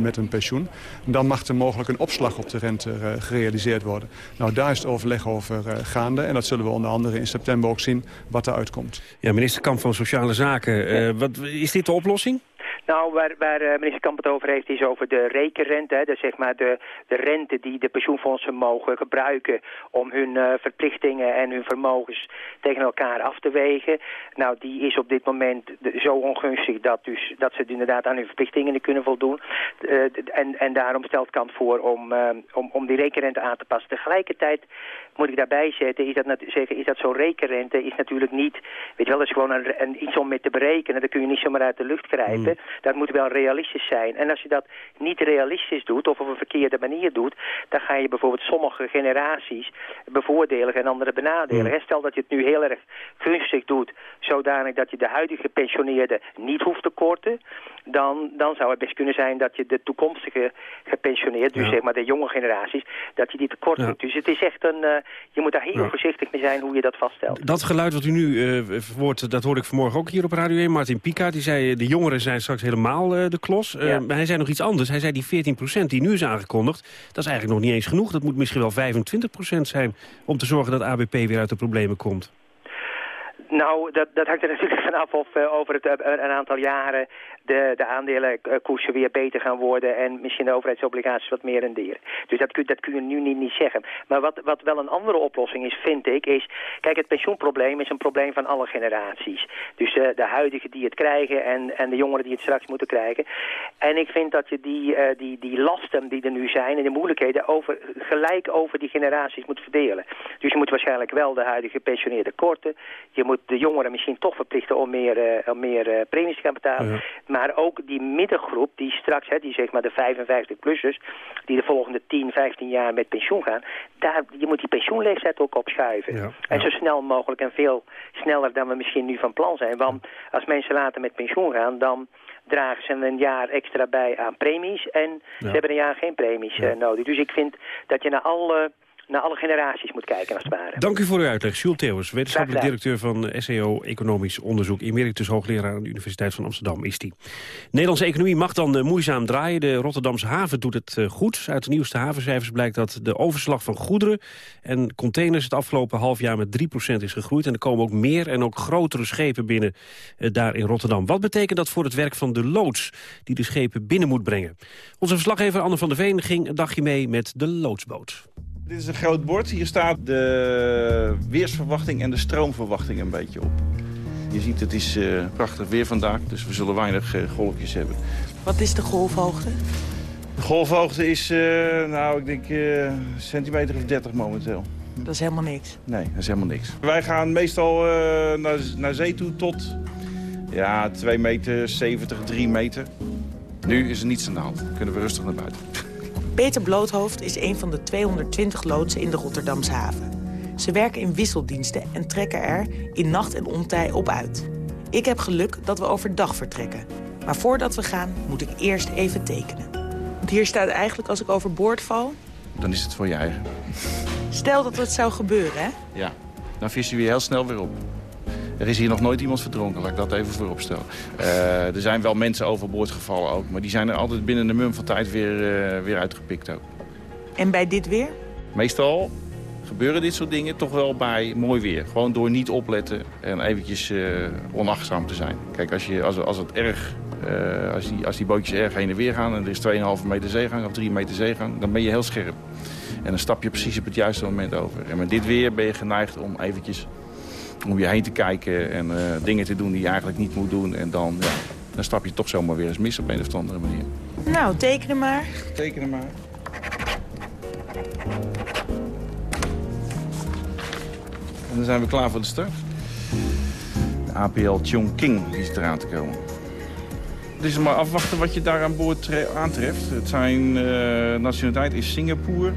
met een pensioen... dan mag er mogelijk een opslag op de rente gerealiseerd worden. Nou, daar is het overleg over gaande. En dat zullen we onder andere in september ook zien wat eruit komt. Ja, minister Kamp van Sociale Zaken. wat, is dit de oplossing? Nou, waar, waar uh, minister Kamp het over heeft is over de rekenrente. Hè, dus zeg maar de, de rente die de pensioenfondsen mogen gebruiken om hun uh, verplichtingen en hun vermogens tegen elkaar af te wegen. Nou, die is op dit moment zo ongunstig dat, dus, dat ze inderdaad aan hun verplichtingen kunnen voldoen. Uh, en, en daarom stelt Kamp voor om, om, om die rekenrente aan te passen. Tegelijkertijd moet ik daarbij zetten, is dat, zeggen, is dat zo'n rekenrente is natuurlijk niet, weet je wel, dat is gewoon een, een, iets om mee te berekenen. Dat kun je niet zomaar uit de lucht grijpen. Mm. Dat moet wel realistisch zijn. En als je dat niet realistisch doet of op een verkeerde manier doet, dan ga je bijvoorbeeld sommige generaties bevoordelen en andere benadelen. Mm. Stel dat je het nu heel erg gunstig doet, zodanig dat je de huidige gepensioneerden niet hoeft te korten, dan, dan zou het best kunnen zijn dat je de toekomstige gepensioneerd, dus zeg maar de jonge generaties, dat je die tekort ja. doet. Dus het is echt een, uh, je moet daar heel ja. voorzichtig mee zijn hoe je dat vaststelt. Dat geluid wat u nu uh, verwoordt, dat hoorde ik vanmorgen ook hier op Radio 1. Martin Pika, die zei de jongeren zijn straks helemaal uh, de klos. maar hij zei nog iets anders. Hij zei die 14% die nu is aangekondigd, dat is eigenlijk nog niet eens genoeg. Dat moet misschien wel 25% zijn om te zorgen dat ABP weer uit de problemen komt. Nou, dat, dat hangt er natuurlijk vanaf of uh, over het, uh, een aantal jaren de, de aandelenkoersen weer beter gaan worden en misschien de overheidsobligaties wat meer renderen. Dus dat kun, dat kun je nu niet, niet zeggen. Maar wat, wat wel een andere oplossing is, vind ik, is... Kijk, het pensioenprobleem is een probleem van alle generaties. Dus uh, de huidigen die het krijgen en, en de jongeren die het straks moeten krijgen. En ik vind dat je die, uh, die, die lasten die er nu zijn en de moeilijkheden over, gelijk over die generaties moet verdelen. Dus je moet waarschijnlijk wel de huidige gepensioneerden korten. Je moet de jongeren misschien toch verplichten om meer, uh, om meer premies te gaan betalen. Maar ook die middengroep die straks, hè, die zeg maar de 55-plussers... die de volgende 10, 15 jaar met pensioen gaan... Daar, je moet die pensioenleeftijd ook opschuiven. Ja, en zo snel mogelijk en veel sneller dan we misschien nu van plan zijn. Want als mensen later met pensioen gaan... dan dragen ze een jaar extra bij aan premies... en ze hebben een jaar geen premies uh, nodig. Dus ik vind dat je naar alle naar alle generaties moet kijken als het ware. Dank u voor uw uitleg. Jules Theeuwers, wetenschappelijk directeur van SEO Economisch Onderzoek. Emeritus hoogleraar aan de Universiteit van Amsterdam is die. Nederlandse economie mag dan uh, moeizaam draaien. De Rotterdamse haven doet het uh, goed. Uit de nieuwste havencijfers blijkt dat de overslag van goederen en containers het afgelopen half jaar met 3% is gegroeid. En er komen ook meer en ook grotere schepen binnen uh, daar in Rotterdam. Wat betekent dat voor het werk van de loods die de schepen binnen moet brengen? Onze verslaggever Anne van der Veen ging een dagje mee met de loodsboot. Dit is een groot bord. Hier staat de weersverwachting en de stroomverwachting een beetje op. Je ziet, het is uh, prachtig weer vandaag, dus we zullen weinig uh, golfjes hebben. Wat is de golfhoogte? De golfhoogte is, uh, nou, ik denk centimeter of 30 momenteel. Dat is helemaal niks? Nee, dat is helemaal niks. Wij gaan meestal naar, naar zee toe tot ja, 2 meter, 70, 3 meter. Nu is er niets aan de hand. Kunnen we rustig naar buiten. Peter Bloothoofd is een van de 220 loodsen in de Rotterdamse haven. Ze werken in wisseldiensten en trekken er in nacht en ontij op uit. Ik heb geluk dat we overdag vertrekken. Maar voordat we gaan, moet ik eerst even tekenen. Want hier staat eigenlijk als ik overboord val... Dan is het voor je eigen. Stel dat het zou gebeuren, hè? Ja, dan vis je weer heel snel weer op. Er is hier nog nooit iemand verdronken, laat ik dat even voorop stellen. Uh, er zijn wel mensen overboord gevallen ook, maar die zijn er altijd binnen de mum van tijd weer, uh, weer uitgepikt ook. En bij dit weer? Meestal gebeuren dit soort dingen toch wel bij mooi weer. Gewoon door niet opletten en eventjes uh, onachtzaam te zijn. Kijk, als, je, als, als het erg uh, als, die, als die bootjes erg heen en weer gaan en er is 2,5 meter zeegang of 3 meter zeegang, dan ben je heel scherp. En dan stap je precies op het juiste moment over. En met dit weer ben je geneigd om eventjes om je heen te kijken en uh, dingen te doen die je eigenlijk niet moet doen. En dan, ja, dan stap je toch zomaar weer eens mis op een of andere manier. Nou, tekenen maar. Tekenen maar. En dan zijn we klaar voor de start. De APL Chongqing is eraan te komen. Het is maar afwachten wat je daar aan boord aantreft. Het zijn uh, nationaliteit is Singapore.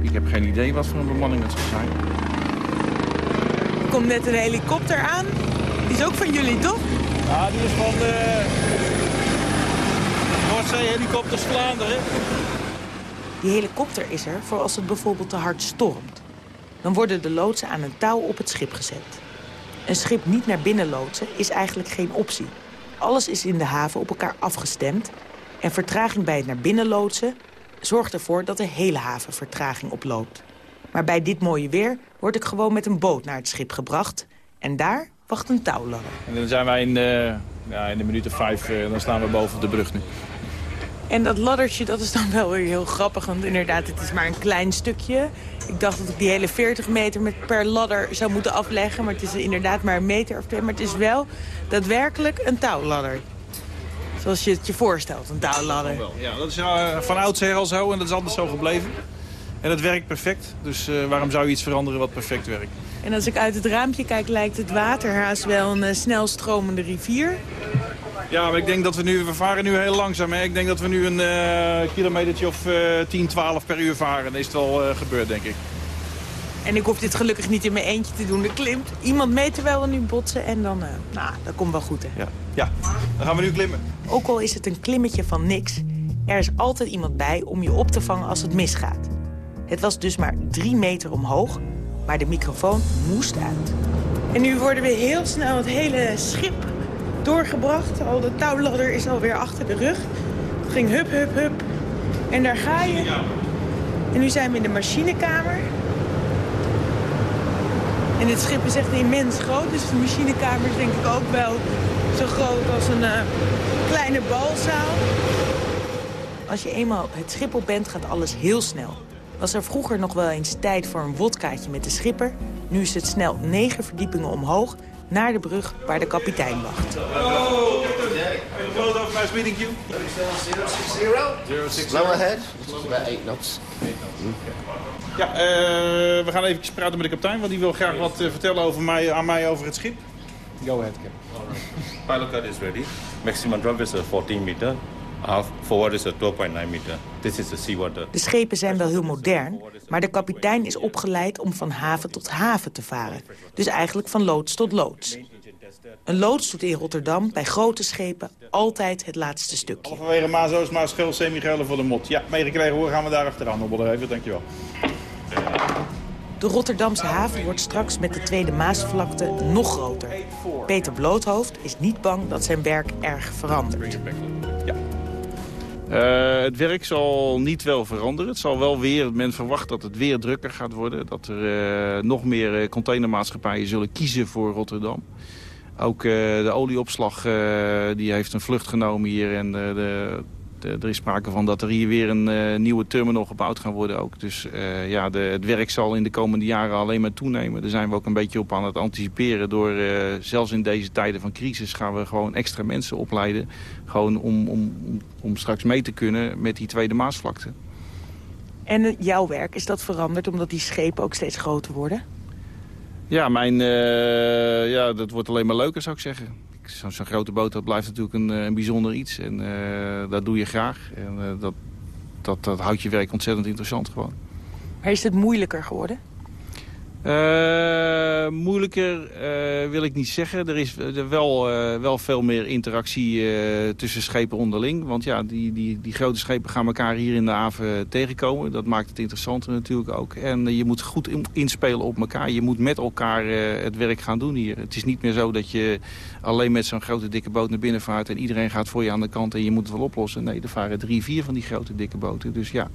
Ik heb geen idee wat voor een bemanning het zal zijn. Er komt net een helikopter aan. Die is ook van jullie, toch? Ja, die is van de Noordzee Helikopters Vlaanderen. Die helikopter is er voor als het bijvoorbeeld te hard stormt. Dan worden de loodsen aan een touw op het schip gezet. Een schip niet naar binnen loodsen is eigenlijk geen optie. Alles is in de haven op elkaar afgestemd. En vertraging bij het naar binnen loodsen zorgt ervoor dat de hele haven vertraging oploopt. Maar bij dit mooie weer word ik gewoon met een boot naar het schip gebracht. En daar wacht een touwladder. En dan zijn wij in, uh, ja, in de minuten vijf, uh, dan staan we boven de brug nu. En dat laddertje, dat is dan wel weer heel grappig. Want inderdaad, het is maar een klein stukje. Ik dacht dat ik die hele 40 meter met per ladder zou moeten afleggen. Maar het is inderdaad maar een meter of twee. Maar het is wel daadwerkelijk een touwladder. Zoals je het je voorstelt, een touwladder. Ja, dat is uh, van oudsher al zo en dat is altijd zo gebleven. En het werkt perfect. Dus uh, waarom zou je iets veranderen wat perfect werkt? En als ik uit het raampje kijk, lijkt het water haast wel een uh, snel stromende rivier. Ja, maar ik denk dat we nu, we varen nu heel langzaam. Hè? Ik denk dat we nu een uh, kilometertje of uh, 10, 12 per uur varen. Dan is het wel gebeurd, denk ik. En ik hoef dit gelukkig niet in mijn eentje te doen. Er klimt iemand mee terwijl we nu botsen en dan, nou, dat komt wel goed, hè? Ja. ja, dan gaan we nu klimmen. Ook al is het een klimmetje van niks, er is altijd iemand bij om je op te vangen als het misgaat. Het was dus maar drie meter omhoog, maar de microfoon moest uit. En nu worden we heel snel het hele schip doorgebracht. Al de touwladder is alweer achter de rug. Het ging hup, hup, hup. En daar ga je. En nu zijn we in de machinekamer. En dit schip is echt immens groot. Dus de machinekamer is denk ik ook wel zo groot als een uh, kleine balzaal. Als je eenmaal het schip op bent, gaat alles heel snel. Was er vroeger nog wel eens tijd voor een wodkaatje met de schipper... nu is het snel negen verdiepingen omhoog naar de brug waar de kapitein wacht. Hallo, nice meeting you. 060. Slow ahead. About 8 knots. Ja, uh, we gaan even praten met de kapitein, want die wil graag wat uh, vertellen over mij, aan mij over het schip. Go ahead, Cap. Pilot card is ready. Maximum drop is 14 meter. Half forward is 12.9 meter. This is the seawater. De schepen zijn wel heel modern, maar de kapitein is opgeleid om van haven tot haven te varen. Dus eigenlijk van loods tot loods. Een loods doet in Rotterdam bij grote schepen altijd het laatste stukje. Vanwege Mazo's, Maaschel, Semi-Gelder voor de mot. Ja, meegekregen hoor, gaan we daar achteraan hobbelen even. Dankjewel. De Rotterdamse haven wordt straks met de Tweede Maasvlakte nog groter. Peter Bloothoofd is niet bang dat zijn werk erg verandert. Ja. Uh, het werk zal niet wel veranderen. Het zal wel weer, men verwacht dat het weer drukker gaat worden. Dat er uh, nog meer containermaatschappijen zullen kiezen voor Rotterdam. Ook de olieopslag die heeft een vlucht genomen hier. En de, er is sprake van dat er hier weer een uh, nieuwe terminal gebouwd gaat worden ook. Dus uh, ja, de, het werk zal in de komende jaren alleen maar toenemen. Daar zijn we ook een beetje op aan het anticiperen. Door zelfs in deze tijden van crisis gaan we gewoon extra mensen opleiden. Gewoon om, om, om straks mee te kunnen met die tweede Maasvlakte. En jouw werk, is dat veranderd omdat die schepen ook steeds groter worden? Ja, mijn, ja, dat wordt alleen maar leuker zou ik zeggen zo'n zo grote boot blijft natuurlijk een, een bijzonder iets. En uh, dat doe je graag. En dat, dat, dat houdt je werk ontzettend interessant gewoon. Maar is het moeilijker geworden? Uh, moeilijker wil ik niet zeggen. Er is wel, wel veel meer interactie tussen schepen onderling. Want ja, die, die, die grote schepen gaan elkaar hier in de haven tegenkomen. Dat maakt het interessanter natuurlijk ook. En je moet goed inspelen op elkaar. Je moet met elkaar het werk gaan doen hier. Het is niet meer zo dat je alleen met zo'n grote dikke boot naar binnen vaart... en iedereen gaat voor je aan de kant en je moet het wel oplossen. Nee, er varen drie, vier van die grote dikke boten. Dus ja,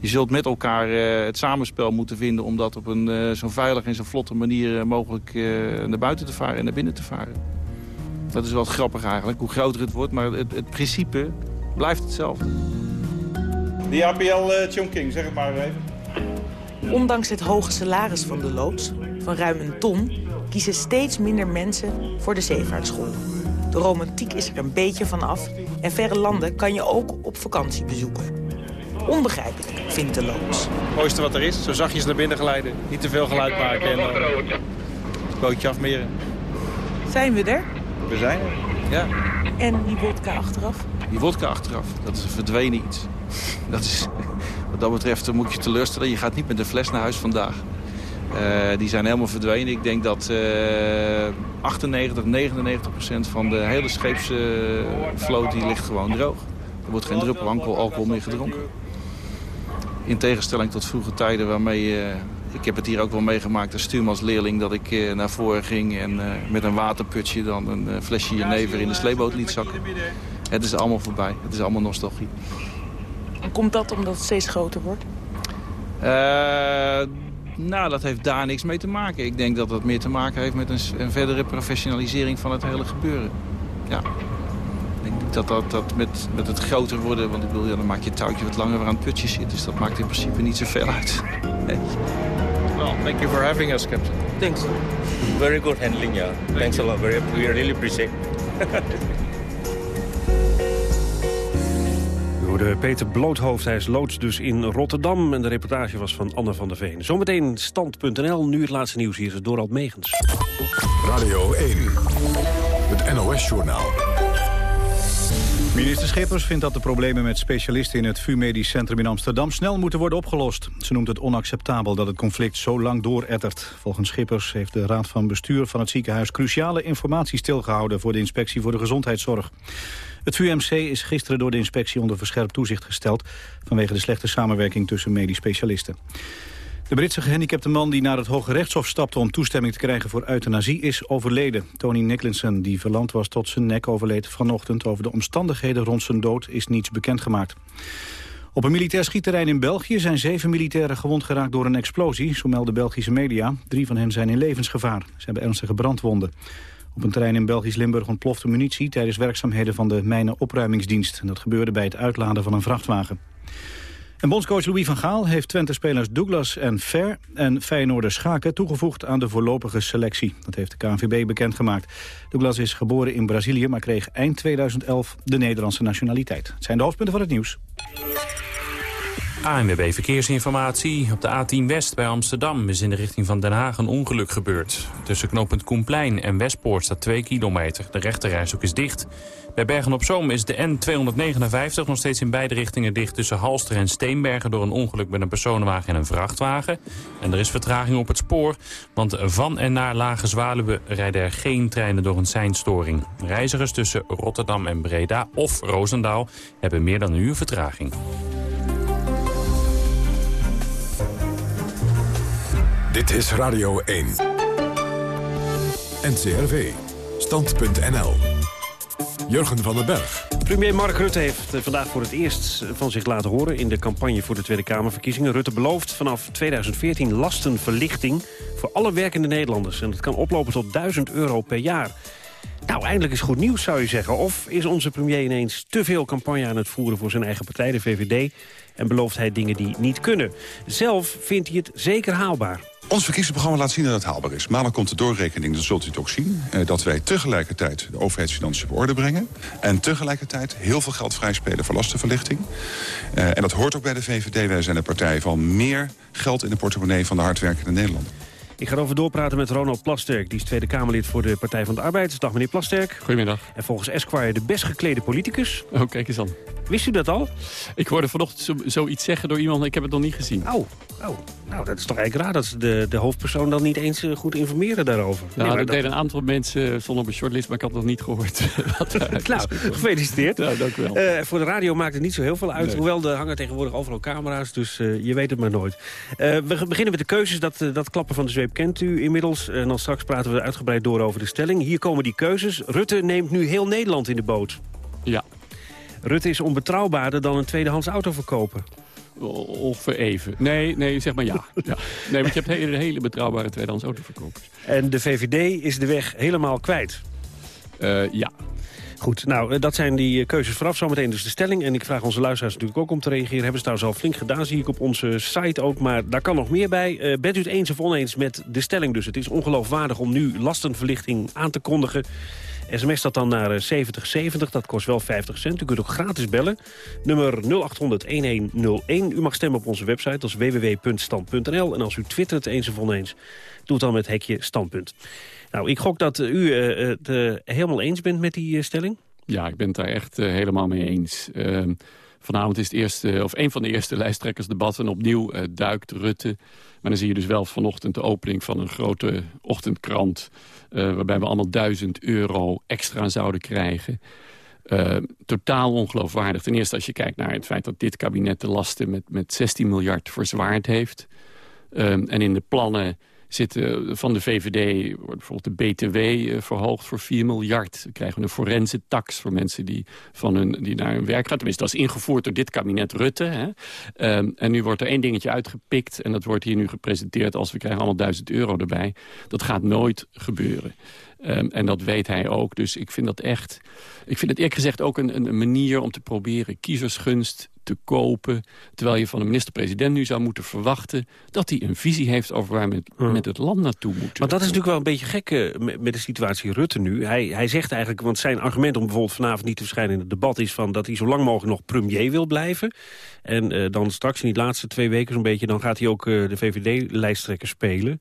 je zult met elkaar het samenspel moeten vinden... om dat op een uh, zo veilig en zo vlotte manier uh, mogelijk naar buiten te varen en naar binnen te varen. Dat is wel grappig eigenlijk, hoe groter het wordt. Maar het, het principe blijft hetzelfde. Die APL Chongqing, zeg het maar even. Ondanks het hoge salaris van de loods, van ruim een ton... kiezen steeds minder mensen voor de zeevaartschool. De romantiek is er een beetje van af... en verre landen kan je ook op vakantie bezoeken. Onbegrijpelijk, vindt de loods. Het mooiste wat er is, zo zachtjes naar binnen glijden. Niet te veel geluid maken en dan het bootje afmeren. Zijn we er? We zijn er, ja. En die wodka achteraf? Die wodka achteraf, dat is een verdwenen iets. Dat is, wat dat betreft moet je teleurstellen. Je gaat niet met een fles naar huis vandaag. Uh, die zijn helemaal verdwenen. Ik denk dat uh, 98, 99 procent van de hele scheepsvloot die ligt gewoon droog. Er wordt geen druppel alcohol meer gedronken. In tegenstelling tot vroege tijden waarmee... Uh, ik heb het hier ook wel meegemaakt als stuurmansleerling... dat ik uh, naar voren ging en uh, met een waterputje dan een flesje jenever in de sleeboot liet zakken. Het is allemaal voorbij. Het is allemaal nostalgie. En komt dat omdat het steeds groter wordt? Nou, dat heeft daar niks mee te maken. Ik denk dat dat meer te maken heeft met een, een verdere professionalisering van het hele gebeuren. Ja. Dat dat, dat met, met het groter worden, want ik bedoel, ja, dan maak je het touwtje wat langer waar aan het putje zit. Dus dat maakt in principe niet zoveel uit. Nee. Well, thank you for having us, Captain. Thanks. Very good handling, yeah. Thank Thanks you. a lot. Very, we really appreciate De Peter Bloothoofd, hij is loods dus in Rotterdam. En de reportage was van Anne van der Veen. Zometeen stand.nl, nu het laatste nieuws. Hier is Dorald Megens. Radio 1, het NOS-journaal. Minister Schippers vindt dat de problemen met specialisten in het VU Medisch Centrum in Amsterdam snel moeten worden opgelost. Ze noemt het onacceptabel dat het conflict zo lang doorettert. Volgens Schippers heeft de Raad van Bestuur van het ziekenhuis cruciale informatie stilgehouden voor de Inspectie voor de Gezondheidszorg. Het VUMC is gisteren door de inspectie onder verscherpt toezicht gesteld... vanwege de slechte samenwerking tussen medisch specialisten. De Britse gehandicapte man die naar het Hoge Rechtshof stapte... om toestemming te krijgen voor euthanasie is overleden. Tony Nicholson, die verland was tot zijn nek, overleed vanochtend. Over de omstandigheden rond zijn dood is niets bekendgemaakt. Op een militair schietterrein in België zijn zeven militairen gewond geraakt door een explosie, zo melden Belgische media. Drie van hen zijn in levensgevaar. Ze hebben ernstige brandwonden. Op een terrein in Belgisch Limburg ontplofte munitie tijdens werkzaamheden van de mijnenopruimingsdienst. En dat gebeurde bij het uitladen van een vrachtwagen. En bondscoach Louis van Gaal heeft Twente-spelers Douglas en Fer en Feyenoorder Schaken toegevoegd aan de voorlopige selectie. Dat heeft de KNVB bekendgemaakt. Douglas is geboren in Brazilië, maar kreeg eind 2011 de Nederlandse nationaliteit. Het zijn de hoofdpunten van het nieuws. ANWB Verkeersinformatie. Op de A10 West bij Amsterdam is in de richting van Den Haag een ongeluk gebeurd. Tussen knooppunt Koenplein en Westpoort staat 2 kilometer. De rechterrijstok is dicht. Bij Bergen-op-Zoom is de N259 nog steeds in beide richtingen dicht... tussen Halster en Steenbergen door een ongeluk met een personenwagen en een vrachtwagen. En er is vertraging op het spoor, want van en naar Lage Zwaluwe... rijden er geen treinen door een seinstoring. Reizigers tussen Rotterdam en Breda of Roosendaal hebben meer dan een uur vertraging. Dit is Radio 1. NCRV. Stand.nl. Jurgen van den Berg. Premier Mark Rutte heeft eh, vandaag voor het eerst van zich laten horen... in de campagne voor de Tweede Kamerverkiezingen. Rutte belooft vanaf 2014 lastenverlichting voor alle werkende Nederlanders. En dat kan oplopen tot 1000 euro per jaar. Nou, eindelijk is goed nieuws, zou je zeggen. Of is onze premier ineens te veel campagne aan het voeren voor zijn eigen partij, de VVD... en belooft hij dingen die niet kunnen? Zelf vindt hij het zeker haalbaar. Ons verkiezingsprogramma laat zien dat het haalbaar is. Maandag komt de doorrekening, dan zult u het ook zien... Eh, dat wij tegelijkertijd de overheidsfinanciën op orde brengen... en tegelijkertijd heel veel geld vrijspelen voor lastenverlichting. Eh, en dat hoort ook bij de VVD. Wij zijn de partij van meer geld in de portemonnee van de hardwerkende Nederlander. Ik ga erover doorpraten met Ronald Plasterk. Die is Tweede Kamerlid voor de Partij van de Arbeid. Dag meneer Plasterk. Goedemiddag. En volgens Esquire de best geklede politicus. Oh, kijk eens aan. Wist u dat al? Ik hoorde vanochtend zo, zoiets zeggen door iemand, ik heb het nog niet gezien. Oh, oh. nou dat is toch eigenlijk raar dat ze de, de hoofdpersoon dan niet eens eh, goed informeren daarover. Nou, Nee, maar deden een aantal mensen zonder op een shortlist, maar ik had nog niet gehoord wat daaruit Nou, gefeliciteerd. Nou, dank u wel. Eh, voor de radio maakt het niet zo heel veel uit. Nee. Hoewel, er hangen tegenwoordig overal camera's, dus eh, je weet het maar nooit. Eh, we beginnen met de keuzes. Dat, eh, dat klappen van de zweep kent u inmiddels. En dan straks praten we uitgebreid door over de stelling. Hier komen die keuzes. Rutte neemt nu heel Nederland in de boot. Ja. Rutte is onbetrouwbaarder dan een tweedehands auto verkopen. Ongeveer even. Nee, nee, zeg maar ja. ja. Nee, want je hebt hele, hele betrouwbare tweedehands autoverkopers. En de VVD is de weg helemaal kwijt. Eh, ja. Goed, nou, eh, dat zijn die eh, keuzes vooraf. Zometeen dus de stelling. En ik vraag onze luisteraars natuurlijk ook om te reageren. Hebben ze trouwens al flink gedaan, zie ik op onze site ook. Maar daar kan nog meer bij. Bent u het eens of oneens met de stelling dus? Het is ongeloofwaardig om nu lastenverlichting aan te kondigen. SMS dat dan naar eh, 7070, dat kost wel 50 cent. U kunt ook gratis bellen. Nummer 0800-1101. U mag stemmen op onze website, dat is www.stand.nl. En als u twittert eens of oneens, doe het dan met hekje standpunt. Nou, ik gok dat eh, u eh, het eh, helemaal eens bent met die eh, stelling. Ja, ik ben het daar echt eh, helemaal mee eens. Vanavond is het eerste, of een van de eerste lijsttrekkersdebatten. En opnieuw eh, duikt Rutte. Maar dan zie je dus wel vanochtend de opening van een grote ochtendkrant... eh, waarbij we allemaal duizend euro extra zouden krijgen. Eh, totaal ongeloofwaardig. Ten eerste als je kijkt naar het feit dat dit kabinet de lasten met, met 16 miljard verzwaard heeft. Ehm, en in de plannen zitten van de VVD wordt bijvoorbeeld de BTW eh, verhoogd voor 4 miljard. Dan krijgen we een forense tax voor mensen die, van hun, die naar hun werk gaan. Tenminste, dat is ingevoerd door dit kabinet Rutte. Hè. Ehm, en nu wordt er één dingetje uitgepikt en dat wordt hier nu gepresenteerd als we krijgen allemaal 1000 euro erbij. Dat gaat nooit gebeuren. Ehm, en dat weet hij ook. Dus ik vind dat echt... Ik vind het eerlijk gezegd ook een, een manier om te proberen kiezersgunst te kopen. Terwijl je van de minister-president nu zou moeten verwachten... dat hij een visie heeft over waar met, met het land naartoe moeten. Want dat is natuurlijk wel een beetje gek eh, met de situatie Rutte nu. Hij, hij zegt eigenlijk, want zijn argument om bijvoorbeeld vanavond niet te verschijnen in het debat... is van dat hij zo lang mogelijk nog premier wil blijven. En eh, dan straks in die laatste twee weken zo'n beetje... dan gaat hij ook eh, de VVD-lijsttrekker spelen.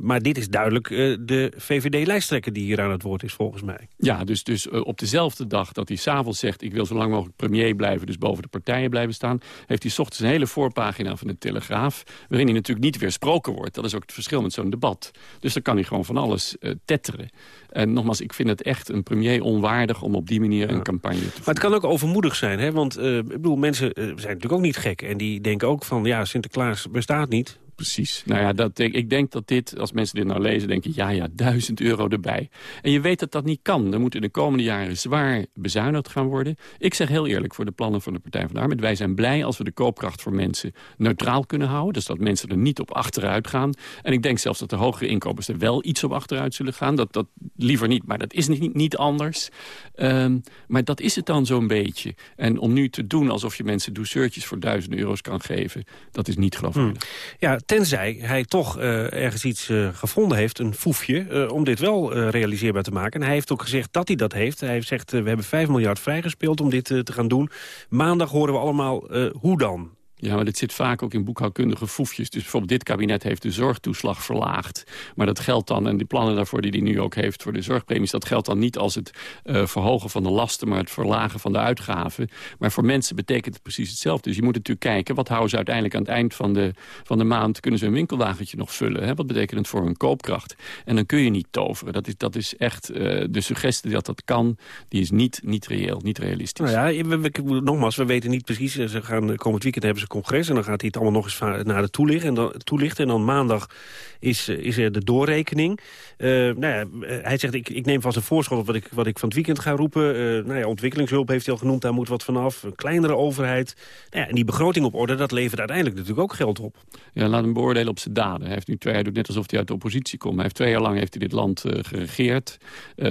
Maar dit is duidelijk de VVD-lijsttrekker die hier aan het woord is volgens mij. Ja, dus, dus op dezelfde dag dat hij s'avonds zegt... ik wil zo lang mogelijk premier blijven, dus boven de partijen blijven staan... heeft hij ochtends een hele voorpagina van de Telegraaf... waarin hij natuurlijk niet weersproken wordt. Dat is ook het verschil met zo'n debat. Dus dan kan hij gewoon van alles eh, tetteren. En nogmaals, ik vind het echt een premier onwaardig... om op die manier een campagne te Maar het kan ook overmoedig zijn, hè? want eh, ik bedoel, mensen eh, zijn natuurlijk ook niet gek. En die denken ook van, ja, Sinterklaas bestaat niet. Precies. Nou ja, dat, ik denk dat dit, als mensen dit nou lezen, denken... ja, ja, duizend euro erbij. En je weet dat dat niet kan. Er moet in de komende jaren zwaar bezuinigd gaan worden. Ik zeg heel eerlijk voor de plannen van de Partij van de Arbeid... wij zijn blij als we de koopkracht voor mensen neutraal kunnen houden. Dus dat mensen er niet op achteruit gaan. En ik denk zelfs dat de hogere inkomens er wel iets op achteruit zullen gaan. Dat, dat liever niet, maar dat is niet, niet anders. Ehm, maar dat is het dan zo'n beetje. En om nu te doen alsof je mensen douceurtjes voor duizenden euro's kan geven... dat is niet geloofwaardig. Ja, tenzij hij toch eh, ergens iets eh, gevonden heeft, een foefje... eh, om dit wel realiseerbaar te maken. En hij heeft ook gezegd dat hij dat heeft. Hij heeft gezegd, we hebben 5 miljard vrijgespeeld om dit te gaan doen. Maandag horen we allemaal hoe dan. Ja, maar dit zit vaak ook in boekhoudkundige foefjes. Dus bijvoorbeeld dit kabinet heeft de zorgtoeslag verlaagd. Maar dat geldt dan, en die plannen daarvoor die hij nu ook heeft voor de zorgpremies... dat geldt dan niet als het eh, verhogen van de lasten... maar het verlagen van de uitgaven. Maar voor mensen betekent het precies hetzelfde. Dus je moet natuurlijk kijken, wat houden ze uiteindelijk aan het eind van de, van de maand... kunnen ze een winkelwagentje nog vullen? Hè? Wat betekent het voor hun koopkracht? En dan kun je niet toveren. Dat is, dat is echt, eh, de suggestie dat dat kan, die is niet, niet reëel, niet realistisch. Nou ja, we, nogmaals, we weten niet precies. eh, Ze gaan, komend weekend hebben ze Congres... en dan gaat hij het allemaal nog eens naar de toelichten. En dan, toelichten, en dan maandag is, is er de doorrekening. nou ja, hij zegt, ik, ik neem vast een voorschot op wat ik, wat ik van het weekend ga roepen. nou ja, ontwikkelingshulp heeft hij al genoemd, daar moet wat vanaf. Een kleinere overheid. Nou ja, en die begroting op orde, dat levert uiteindelijk natuurlijk ook geld op. Ja, laat hem beoordelen op zijn daden. Hij heeft nu twee, hij doet net alsof hij uit de oppositie komt. Hij heeft twee jaar lang heeft hij dit land geregeerd.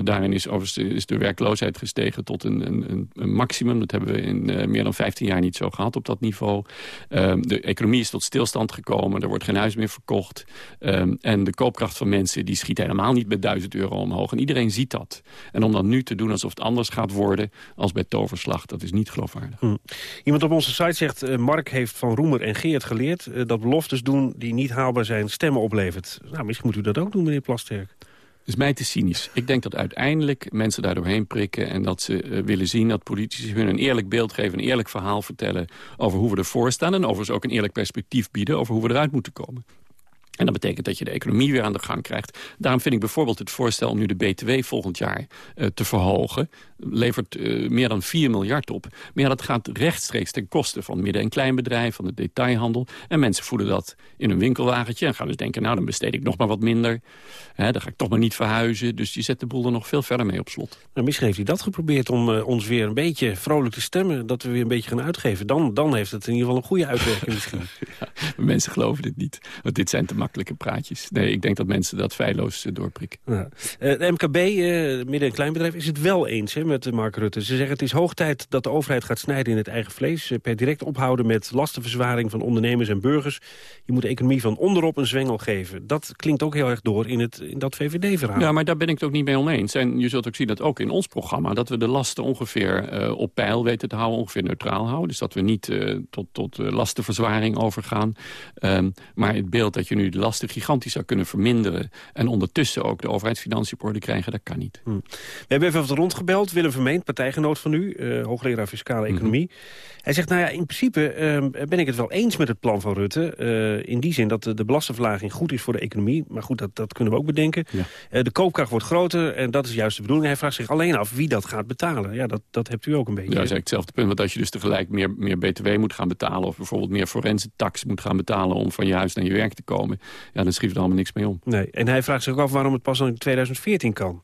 daarin is, is de werkloosheid gestegen tot een, een, een maximum. Dat hebben we in uh, meer dan 15 jaar niet zo gehad op dat niveau. Um, de economie is tot stilstand gekomen. Er wordt geen huis meer verkocht. Um, en de koopkracht van mensen die schiet helemaal niet met 1000 euro omhoog. En iedereen ziet dat. En om dan nu te doen alsof het anders gaat worden als bij toverslag, dat is niet geloofwaardig. Hm. Iemand op onze site zegt, uh, Mark heeft van Roemer en Geert geleerd... Uh, dat beloftes doen die niet haalbaar zijn stemmen oplevert. Nou, misschien moet u dat ook doen, meneer Plasterk is mij te cynisch. Ik denk dat uiteindelijk mensen daar doorheen prikken... en dat ze uh, willen zien dat politici hun een eerlijk beeld geven... een eerlijk verhaal vertellen over hoe we ervoor staan... en overigens ook een eerlijk perspectief bieden over hoe we eruit moeten komen. En dat betekent dat je de economie weer aan de gang krijgt. Daarom vind ik bijvoorbeeld het voorstel om nu de BTW volgend jaar uh, te verhogen... levert uh, meer dan 4 miljard op. Maar ja, dat gaat rechtstreeks ten koste van midden- en kleinbedrijf... van de detailhandel. En mensen voelen dat in een winkelwagentje... en gaan dus denken, nou, dan besteed ik nog maar wat minder. Hè, dan ga ik toch maar niet verhuizen. Dus je zet de boel er nog veel verder mee op slot. Nou, misschien heeft hij dat geprobeerd om uh, ons weer een beetje vrolijk te stemmen... dat we weer een beetje gaan uitgeven. Dan, dan heeft het in ieder geval een goede uitwerking misschien. ja, mensen geloven dit niet. Want dit zijn te makkelijke praatjes. Nee, ik denk dat mensen dat feilloos uh, doorprikken. Ja. Uh, de MKB, uh, midden- en kleinbedrijf, is het wel eens hè, met Mark Rutte. Ze zeggen het is hoog tijd dat de overheid gaat snijden in het eigen vlees. per direct ophouden met lastenverzwaring van ondernemers en burgers. Je moet de economie van onderop een zwengel geven. Dat klinkt ook heel erg door in, het, in dat VVD-verhaal. Ja, maar daar ben ik het ook niet mee oneens. En je zult ook zien dat ook in ons programma... dat we de lasten ongeveer op peil weten te houden, ongeveer neutraal houden. Dus dat we niet tot, tot lastenverzwaring overgaan. Um, maar het beeld dat je nu de lasten gigantisch zou kunnen verminderen... en ondertussen ook de overheidsfinanciën op orde krijgen, dat kan niet. Hm. We hebben even rond rondgebeld. Willem Vermeend, partijgenoot van u, uh, hoogleraar fiscale economie. Hij zegt, nou ja, in principe uh, ben ik het wel eens met het plan van Rutte. Uh, in die zin dat de, de belastingverlaging goed is voor de economie. Maar goed, dat, dat kunnen we ook bedenken. Ja. de koopkracht wordt groter en dat is juist de bedoeling. Hij vraagt zich alleen af wie dat gaat betalen. Ja, dat, dat hebt u ook een beetje. Ja, dat is eigenlijk hetzelfde punt. Want als je dus tegelijk meer, meer btw moet gaan betalen... of bijvoorbeeld meer forense tax moet gaan betalen... om van je huis naar je werk te komen... ja, dan schiet er allemaal niks mee om. Nee, en hij vraagt zich ook af waarom het pas in 2014 kan.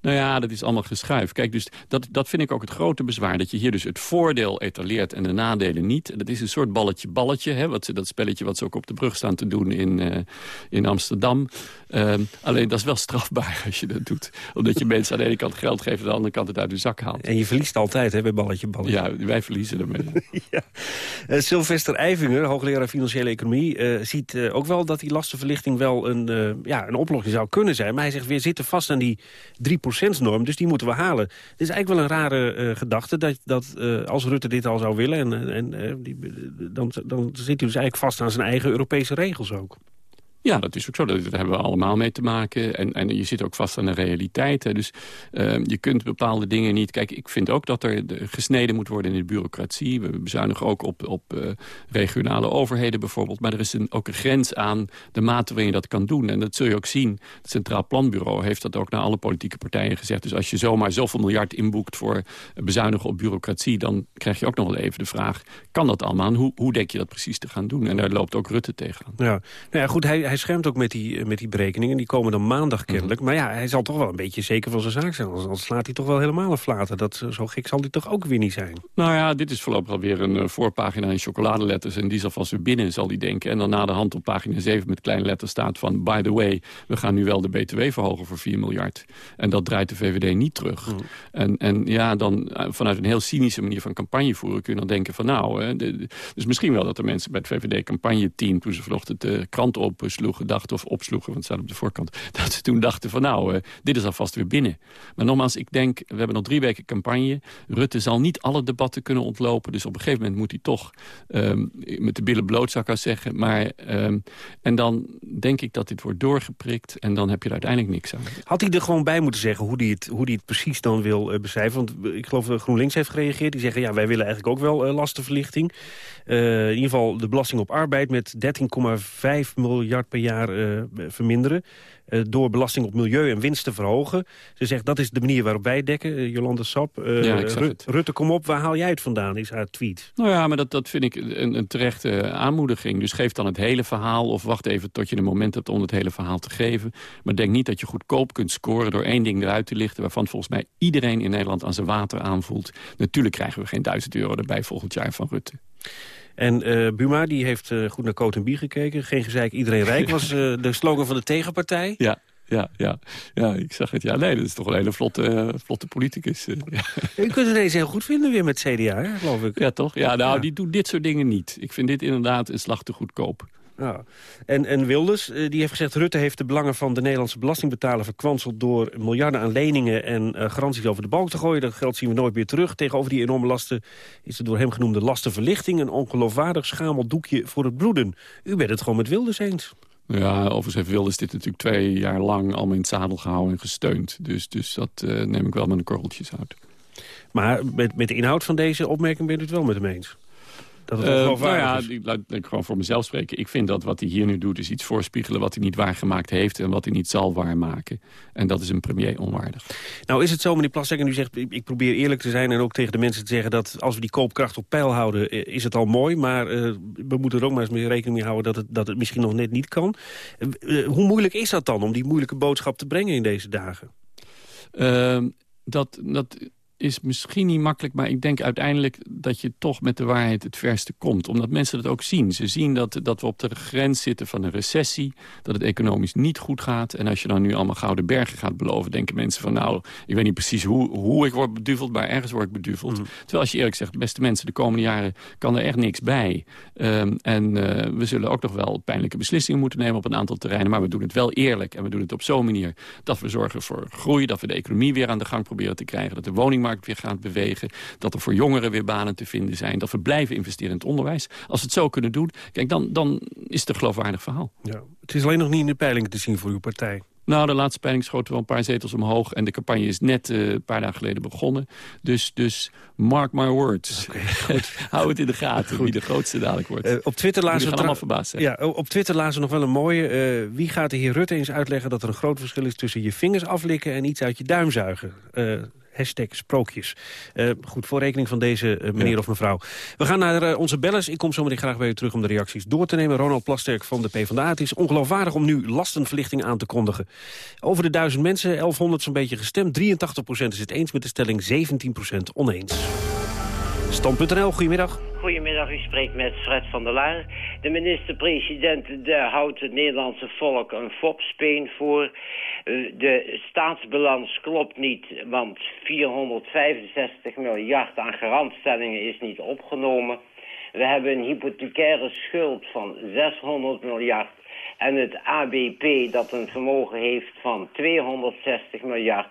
Nou ja, dat is allemaal geschuif. Kijk, dus dat, dat vind ik ook het grote bezwaar. Dat je hier dus het voordeel etaleert en de nadelen niet. Dat is een soort balletje-balletje. Hè, wat, dat spelletje wat ze ook op de brug staan te doen in, uh, in Amsterdam. Um, alleen dat is wel strafbaar als je dat doet. Omdat je mensen aan de ene kant geld geeft... en aan de andere kant het uit de zak haalt. En je verliest altijd hè, bij balletje-balletje. Ja, wij verliezen ermee. ja. uh, Sylvester Eivinger, hoogleraar financiële economie... Uh, ziet ook wel dat die lastenverlichting wel een, ja, een oplossing zou kunnen zijn. Maar hij zegt, we zitten vast aan die 3%-norm, dus die moeten we halen. Het is eigenlijk wel een rare uh, gedachte dat, dat uh, als Rutte dit al zou willen... En, en, uh, die, dan, dan zit hij dus eigenlijk vast aan zijn eigen Europese regels ook. Ja, dat is ook zo. Daar hebben we allemaal mee te maken. En, en je zit ook vast aan de realiteit. Hè. Dus uh, je kunt bepaalde dingen niet... Kijk, ik vind ook dat er gesneden moet worden in de bureaucratie. We bezuinigen ook op, op uh, regionale overheden bijvoorbeeld. Maar er is een, ook een grens aan de mate waarin je dat kan doen. En dat zul je ook zien. Het Centraal Planbureau heeft dat ook naar alle politieke partijen gezegd. Dus als je zomaar zoveel miljard inboekt voor bezuinigen op bureaucratie... dan krijg je ook nog wel even de vraag... kan dat allemaal? Hoe, hoe denk je dat precies te gaan doen? En daar loopt ook Rutte tegenaan. Ja, nou ja goed, hij, hij schermt ook met die, met die berekeningen. Die komen dan maandag kennelijk. Mm -hmm. Maar ja, hij zal toch wel een beetje zeker van zijn zaak zijn. Anders slaat hij toch wel helemaal een flater. Dat, zo gek zal hij toch ook weer niet zijn. Nou ja, dit is voorlopig alweer een uh, voorpagina in chocoladeletters. En die zal vast weer binnen, zal hij denken. En dan na de hand op pagina 7 met kleine letters staat van... by the way, we gaan nu wel de BTW verhogen voor 4 miljard. En dat draait de VVD niet terug. Mm. En, en ja, dan uh, vanuit een heel cynische manier van campagne voeren... kun je dan denken van nou... Hè, de, de, dus misschien wel dat er mensen bij het VVD-campagneteam... toen ze vanochtend de krant opsloegen, dachten of opsloegen, want het staat op de voorkant... dat ze toen dachten van nou, uh, dit is alvast weer binnen. Maar nogmaals, ik denk, we hebben nog drie weken campagne. Rutte zal niet alle debatten kunnen ontlopen. Dus op een gegeven moment moet hij toch um, met de billen bloot, zou ik zeggen. Maar, um, en dan denk ik dat dit wordt doorgeprikt en dan heb je er uiteindelijk niks aan. Had hij er gewoon bij moeten zeggen hoe hij het, hoe hij het precies dan wil uh, beschrijven? Want ik geloof dat GroenLinks heeft gereageerd. Die zeggen, ja, wij willen eigenlijk ook wel lastenverlichting. In ieder geval de belasting op arbeid met 13,5 miljard miljard per jaar eh, verminderen... eh, door belasting op milieu en winst te verhogen. Ze zegt dat is de manier waarop wij dekken, eh, Jolanda Sap. Ja. Rutte, kom op, waar haal jij het vandaan, is haar tweet. Nou ja, maar dat, dat vind ik een, een terechte aanmoediging. Dus geef dan het hele verhaal of wacht even tot je een moment hebt om het hele verhaal te geven. Maar denk niet dat je goedkoop kunt scoren door één ding eruit te lichten... waarvan volgens mij iedereen in Nederland aan zijn water aanvoelt. Natuurlijk krijgen we geen duizend euro erbij volgend jaar van Rutte. En eh, Buma die heeft eh, goed naar Coat en gekeken. Geen gezeik, iedereen rijk was eh, de slogan van de tegenpartij. Ja, ja, ja. Ja, ik zag het. Ja, nee, dat is toch een hele vlotte, vlotte politicus. eh. Ja. U kunt het ineens heel goed vinden weer met CDA, hè, geloof ik. Ja, toch? Ja, nou, die doet dit soort dingen niet. Ik vind dit inderdaad een slag te goedkoop. Ja. En, en Wilders, eh, die heeft gezegd... Rutte heeft de belangen van de Nederlandse belastingbetaler verkwanseld... door miljarden aan leningen en eh, garanties over de balk te gooien. Dat geld zien we nooit meer terug. Tegenover die enorme lasten is de door hem genoemde lastenverlichting... een ongeloofwaardig schamel doekje voor het broeden. U bent het gewoon met Wilders eens. Ja, overigens heeft Wilders dit natuurlijk twee jaar lang allemaal in het zadel gehouden en gesteund. Dus, dus dat eh, neem ik wel met een korreltjes uit. Maar met, met de inhoud van deze opmerking ben je het wel met hem eens? Dat het Eh, nou ja, is. ik laat ik gewoon voor mezelf spreken. Ik vind dat wat hij hier nu doet is iets voorspiegelen wat hij niet waargemaakt heeft... en wat hij niet zal waarmaken. En dat is een premier onwaardig. Nou is het zo, meneer Plassek, en u zegt... ik probeer eerlijk te zijn en ook tegen de mensen te zeggen... dat als we die koopkracht op peil houden, eh, is het al mooi. Maar eh, we moeten er ook maar eens mee rekening mee houden... dat het, dat het misschien nog net niet kan. Hoe moeilijk is dat dan om die moeilijke boodschap te brengen in deze dagen? Ehm, dat, dat is misschien niet makkelijk, maar ik denk uiteindelijk dat je toch met de waarheid het verste komt. Omdat mensen dat ook zien. Ze zien dat, dat we op de grens zitten van een recessie, dat het economisch niet goed gaat. En als je dan nu allemaal gouden bergen gaat beloven, denken mensen van nou, ik weet niet precies hoe, hoe ik word beduveld, maar ergens word ik beduveld. Terwijl als je eerlijk zegt, beste mensen, de komende jaren kan er echt niks bij. Ehm, en eh, we zullen ook nog wel pijnlijke beslissingen moeten nemen op een aantal terreinen, maar we doen het wel eerlijk en we doen het op zo'n manier dat we zorgen voor groei, dat we de economie weer aan de gang proberen te krijgen, dat de woningmarkt weer gaat bewegen, dat er voor jongeren weer banen te vinden zijn, dat we blijven investeren in het onderwijs. Als we het zo kunnen doen, kijk, dan, dan is het een geloofwaardig verhaal. Ja. Het is alleen nog niet in de peilingen te zien voor uw partij. Nou, de laatste peiling schoten wel een paar zetels omhoog. En de campagne is net eh, een paar dagen geleden begonnen. Dus, dus mark my words. Hou het in de gaten wie de grootste dadelijk wordt. Eh, op Twitter lazen we allemaal verbaasd zijn. Ja, op Twitter lazen we nog wel een mooie. eh, wie gaat de heer Rutte eens uitleggen dat er een groot verschil is... tussen je vingers aflikken en iets uit je duim zuigen? Hashtag sprookjes. Eh, goed, voor rekening van deze eh, meneer of mevrouw. We gaan naar eh, onze bellers. Ik kom zo meteen graag bij u terug om de reacties door te nemen. Ronald Plasterk van de PvdA. Het is ongeloofwaardig om nu lastenverlichting aan te kondigen. Over de duizend mensen, 1100 zo'n beetje gestemd. 83% is het eens met de stelling, 17% oneens. Stand.nl, goedemiddag. Goedemiddag, u spreekt met Fred van der Laar. De minister-president de houdt het Nederlandse volk een fopspeen voor. Eh, De staatsbalans klopt niet, want 465 miljard aan garantstellingen is niet opgenomen. We hebben een hypothecaire schuld van 600 miljard. En het ABP, dat een vermogen heeft van 260 miljard...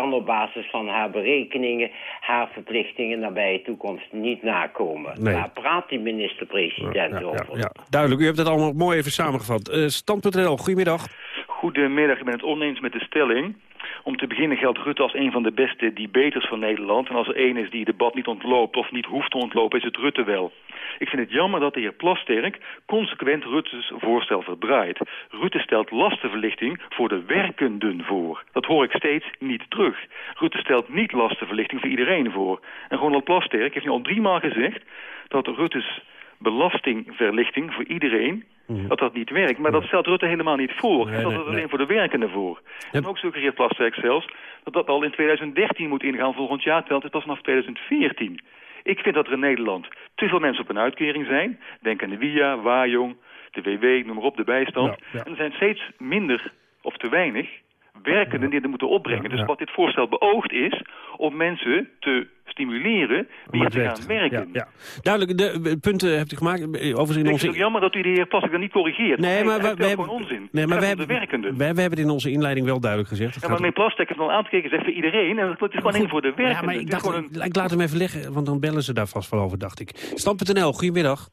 kan op basis van haar berekeningen haar verplichtingen nabije toekomst niet nakomen. Nee. Daar praat die minister-president over. Ja, duidelijk. U hebt het allemaal mooi even samengevat. Eh Stand.nl, goedemiddag. Goedemiddag, ik ben het oneens met de stelling. Om te beginnen geldt Rutte als een van de beste debaters van Nederland. En als er één is die het debat niet ontloopt of niet hoeft te ontlopen, is het Rutte wel. Ik vind het jammer dat de heer Plasterk consequent Rutte's voorstel verdraait. Rutte stelt lastenverlichting voor de werkenden voor. Dat hoor ik steeds niet terug. Rutte stelt niet lastenverlichting voor iedereen voor. En Ronald Plasterk heeft nu al drie maal gezegd dat Rutte's belastingverlichting voor iedereen, dat dat niet werkt. Maar dat stelt Rutte helemaal niet voor. Hij stelt het alleen voor de werkenden voor. En ook suggereert Plasterk zelfs dat dat al in 2013 moet ingaan volgend jaar, terwijl het is pas vanaf 2014. Ik vind dat er in Nederland te veel mensen op een uitkering zijn. Denk aan de WIA, Wajong, de WW, noem maar op, de bijstand. En er zijn steeds minder, of te weinig, werkenden die er moeten opbrengen. Dus wat dit voorstel beoogt is om mensen te stimuleren het te gaan werken. Ja, ja. Duidelijk, de, punten hebt u gemaakt. Eh, Overigens in Ik vind onze... het ook jammer dat u de heer Plasterk dan niet corrigeert. Nee, maar we, hebben, onzin. nee, maar we hebben, we, hebben het in onze inleiding wel duidelijk gezegd. Ja, maar meneer Plasterk heeft al een aantal keer gezegd voor iedereen. En het is gewoon één voor de werkenden. Ja, maar ik, dacht, ik laat hem even liggen, want dan bellen ze daar vast wel over, dacht ik. Stand.nl, goedemiddag.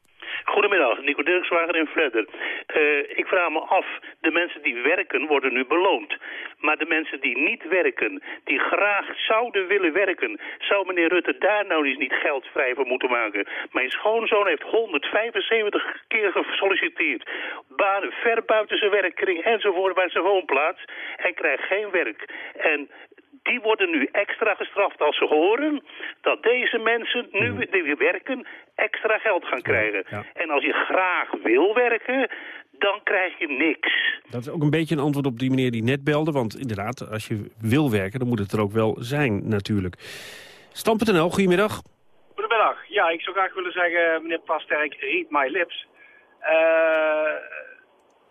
Nico Dirkswager in Vledder. Eh, ik vraag me af, de mensen die werken worden nu beloond. Maar de mensen die niet werken, die graag zouden willen werken... zou meneer Rutte daar nou eens niet geld vrij voor moeten maken? Mijn schoonzoon heeft 175 keer gesolliciteerd. Banen ver buiten zijn werkkring enzovoort bij zijn woonplaats. Hij krijgt geen werk. En die worden nu extra gestraft als ze horen dat deze mensen nu die werken extra geld gaan krijgen. En als je graag wil werken, dan krijg je niks. Dat is ook een beetje een antwoord op die meneer die net belde. Want inderdaad, als je wil werken, dan moet het er ook wel zijn natuurlijk. Stam.nl, goedemiddag. Goedemiddag. Ja, ik zou graag willen zeggen, meneer Plasterk, read my lips. Eh,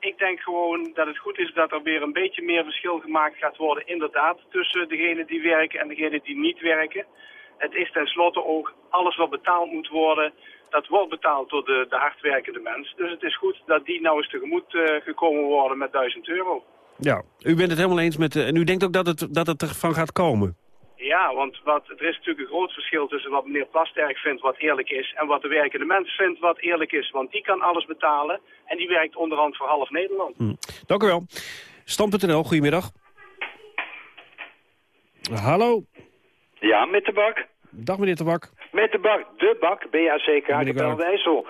ik denk gewoon dat het goed is dat er weer een beetje meer verschil gemaakt gaat worden, inderdaad, tussen degenen die werken en degenen die niet werken. Het is tenslotte ook alles wat betaald moet worden, dat wordt betaald door de, de hardwerkende mens. Dus het is goed dat die nou eens tegemoet uh, gekomen worden met 1000 euro. Ja, u bent het helemaal eens met... en u denkt ook dat het, dat het ervan gaat komen? Ja, want wat, er is natuurlijk een groot verschil tussen wat meneer Plasterk vindt wat eerlijk is... en wat de werkende mens vindt wat eerlijk is. Want die kan alles betalen en die werkt onderhand voor half Nederland. Hm. Dank u wel. Stam.nl, goedemiddag. Hallo. Ja, met de bak. Dag meneer de Bak. Met de bak, de bak, BACK, Kapel IJssel.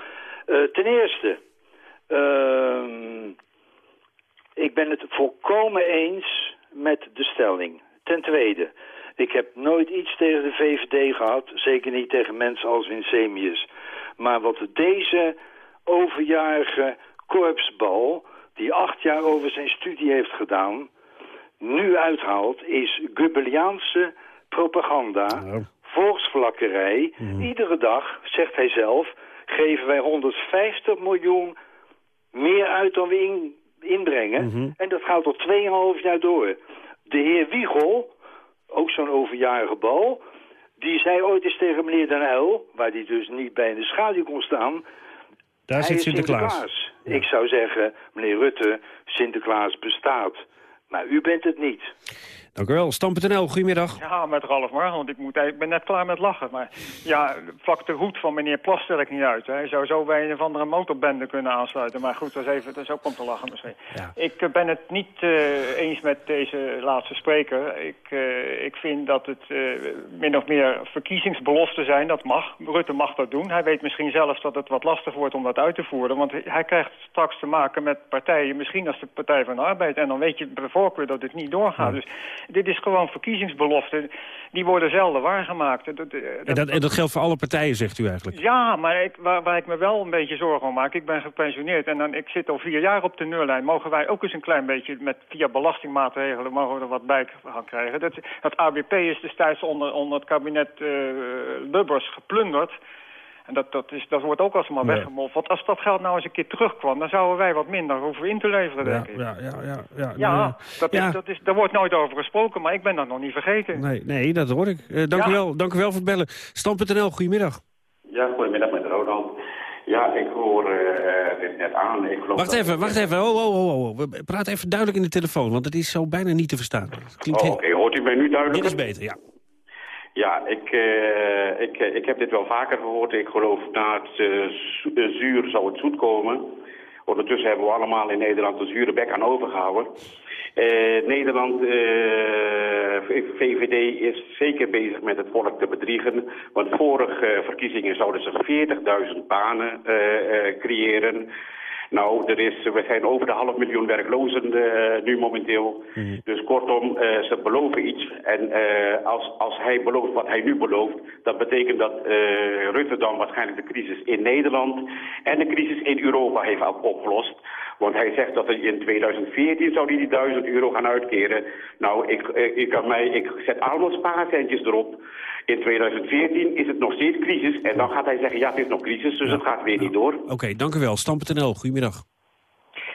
Uh, ten eerste, uh, ik ben het volkomen eens met de stelling. Ten tweede, ik heb nooit iets tegen de VVD gehad, zeker niet tegen mensen als Winsemius. Maar wat deze overjarige korpsbal, die acht jaar over zijn studie heeft gedaan, nu uithaalt, is Goebbeliaanse propaganda, volksvlakkerij. Mhm. Iedere dag, zegt hij zelf, geven wij 150 miljoen meer uit dan we in, inbrengen. Mhm. En dat gaat al 2,5 jaar door. De heer Wiegel, ook zo'n overjarige bal... die zei ooit eens tegen meneer Den Uyl... waar die dus niet bij in de schaduw kon staan... Daar zit Sinterklaas. Ik zou zeggen, meneer Rutte, Sinterklaas bestaat. Maar u bent het niet. Dank u wel. Stam.nl, goedemiddag. Ja, met Ralf Mar, want ik, moet, ik ben net klaar met lachen. Maar ja, vlak de hoed van meneer Plasterk niet uit. Hè. Hij zou zo bij een of andere motorbende kunnen aansluiten. Maar goed, dat is, even, ook om te lachen misschien. Ik eh, ben het niet uh, eens met deze laatste spreker. Ik, uh, ik vind dat het min of meer verkiezingsbeloften zijn. Dat mag. Rutte mag dat doen. Hij weet misschien zelfs dat het wat lastig wordt om dat uit te voeren. Want hij krijgt straks te maken met partijen, misschien als de Partij van de Arbeid. En dan weet je bij voorkeur dat dit niet doorgaat. Dus dit is gewoon verkiezingsbeloften. Die worden zelden waargemaakt. Dat, dat, en, dat, en dat geldt voor alle partijen, zegt u eigenlijk? Ja, maar ik, waar, waar, ik me wel een beetje zorgen om maak... ik ben gepensioneerd en dan, ik zit al vier jaar op de nullijn. Mogen wij ook eens een klein beetje met, via belastingmaatregelen... mogen we er wat bij gaan krijgen? Dat, dat ABP is destijds onder, onder het kabinet uh, Lubbers geplunderd... En dat, dat, is, dat wordt ook alsmaar nee. weggemoffeld. Als dat geld nou eens een keer terugkwam, dan zouden wij wat minder hoeven in te leveren, denk ik. Ja, ja, ja. Ja, ja, dat, ja. Is, dat is, daar wordt nooit over gesproken, maar ik ben dat nog niet vergeten. Nee, nee dat hoor ik. Uh, dank, Ja. u wel, dank u wel voor het bellen. Stam.nl, goedemiddag. Ja, goedemiddag met Ronald. Ja, ik hoor eh, dit net aan. Ik geloof Wacht dat- even, wacht even. Oh, oh, oh, oh. We praten even duidelijk in de telefoon, want het is zo bijna niet te verstaan. Het klinkt Oh, heel- Oké, hoort u mij nu duidelijk? Dit is beter, ja. Ja, ik, eh, ik, ik heb dit wel vaker gehoord. Ik geloof na het eh, eh, zuur zal het zoet komen. Ondertussen hebben we allemaal in Nederland een zure bek aan overgehouden. Eh, Nederland, VVD is zeker bezig met het volk te bedriegen. Want vorige verkiezingen zouden ze 40.000 banen creëren. Nou, er is, we zijn over de half miljoen werklozen eh, nu momenteel. Dus kortom, eh, ze beloven iets. En eh, als, als hij belooft wat hij nu belooft... dat betekent dat Rutte dan waarschijnlijk de crisis in Nederland... en de crisis in Europa heeft opgelost. Want hij zegt dat hij in 2014 zou hij die 1000 euro gaan uitkeren. Nou, ik, ik, ik, kan mij, ik zet allemaal spaarcentjes erop. In 2014 is het nog steeds crisis. En dan gaat hij zeggen, ja, het is nog crisis, dus het gaat weer niet door. Oké, dank u wel. Stam.nl, goedemiddag.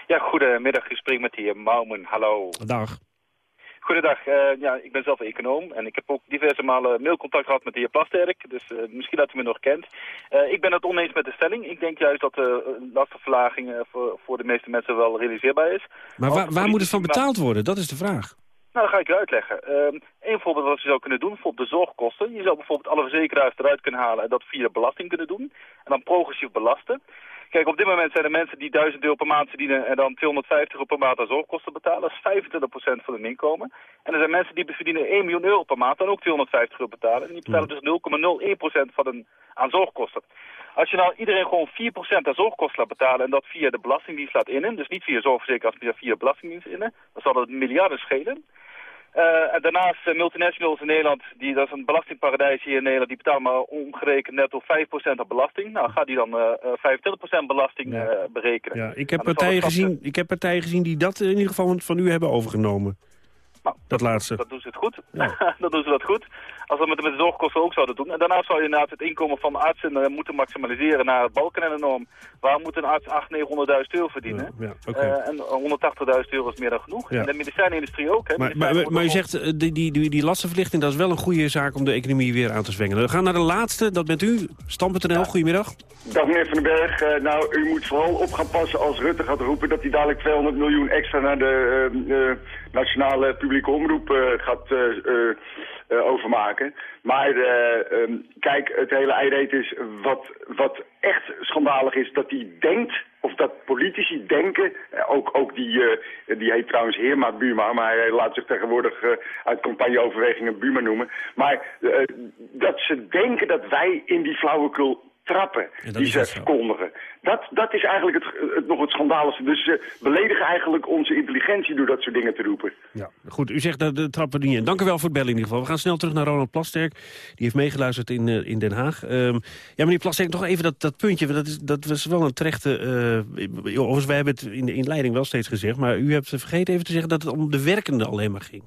Ja, goedemiddag. U spreekt met de heer Mouwen. Hallo. Dag. Goedendag. Eh, ja, ik ben zelf econoom en ik heb ook diverse malen mailcontact gehad met de heer Plasterk. Dus eh, misschien dat u me nog kent. Eh, ik ben het oneens met de stelling. Ik denk juist dat de lastenverlaging voor, voor de meeste mensen wel realiseerbaar is. Maar waar, waar moet het van betaald worden? Dat is de vraag. Nou, dat ga ik u uitleggen. Eén voorbeeld wat je zou kunnen doen, bijvoorbeeld de zorgkosten. Je zou bijvoorbeeld alle verzekeraars eruit kunnen halen en dat via belasting kunnen doen. En dan progressief belasten. Kijk, op dit moment zijn er mensen die 1000 euro per maand verdienen en dan 250 euro per maand aan zorgkosten betalen. Dat is 25% van hun inkomen. En er zijn mensen die verdienen 1 miljoen euro per maand dan ook 250 euro betalen. En die betalen dus 0,01% van hun aan zorgkosten. Als je nou iedereen gewoon 4% aan zorgkosten laat betalen en dat via de Belastingdienst laat innen, dus niet via zorgverzekeraars, maar via de Belastingdienst innen, dan zal dat miljarden schelen. Uh, en daarnaast uh, multinationals in Nederland, die, dat is een belastingparadijs hier in Nederland, die betalen maar omgerekend netto 5% aan belasting. Nou, gaat die dan uh, 25% belasting Ja. berekenen. Ja, ik, heb partijen gezien, ik heb partijen gezien die dat in ieder geval van u hebben overgenomen. Dat laatste. Dat doen ze het goed. dan doen ze dat goed. Als we met, met de zorgkosten ook zouden doen. En daarnaast zou je inderdaad het inkomen van artsen eh, moeten maximaliseren naar het balken en de norm. Waar moet een arts 800.000, 900.000 euro verdienen? Ja. Eh, en 180.000 euro is meer dan genoeg. Ja. En de medicijnindustrie ook. Hè. Maar, maar, zegt, eh, die, die, die, die lastenverlichting, dat is wel een goede zaak om de economie weer aan te zwengelen. We gaan naar de laatste, dat bent u, Stam.nl, goedemiddag. Dag meneer Van den Berg. Nou, u moet vooral op gaan passen als Rutte gaat roepen dat hij dadelijk 200 miljoen extra naar de eh, eh, nationale publieke omroep eh, gaat eh, eh, overmaken. Maar eh, ehm, kijk, het hele eireet is wat, wat echt schandalig is dat hij denkt, of dat politici denken, ook, ook die, die heet trouwens Heerma Buma, maar hij laat zich tegenwoordig uit campagneoverwegingen Buma noemen. Maar dat ze denken dat wij in die flauwekul trappen die ze verkondigen. Dat, dat is eigenlijk het, het, nog het schandaligste. Dus ze beledigen eigenlijk onze intelligentie door dat soort dingen te roepen. Ja, goed. U zegt dat de trappen niet in. Dank u wel voor het bellen in ieder geval. We gaan snel terug naar Ronald Plasterk. Die heeft meegeluisterd in, eh, in Den Haag. Ehm, ja, meneer Plasterk, nog even dat, dat puntje. Dat, is, dat was wel een terechte... eh jongens, wij hebben het in de inleiding wel steeds gezegd... maar u hebt vergeten even te zeggen dat het om de werkende alleen maar ging.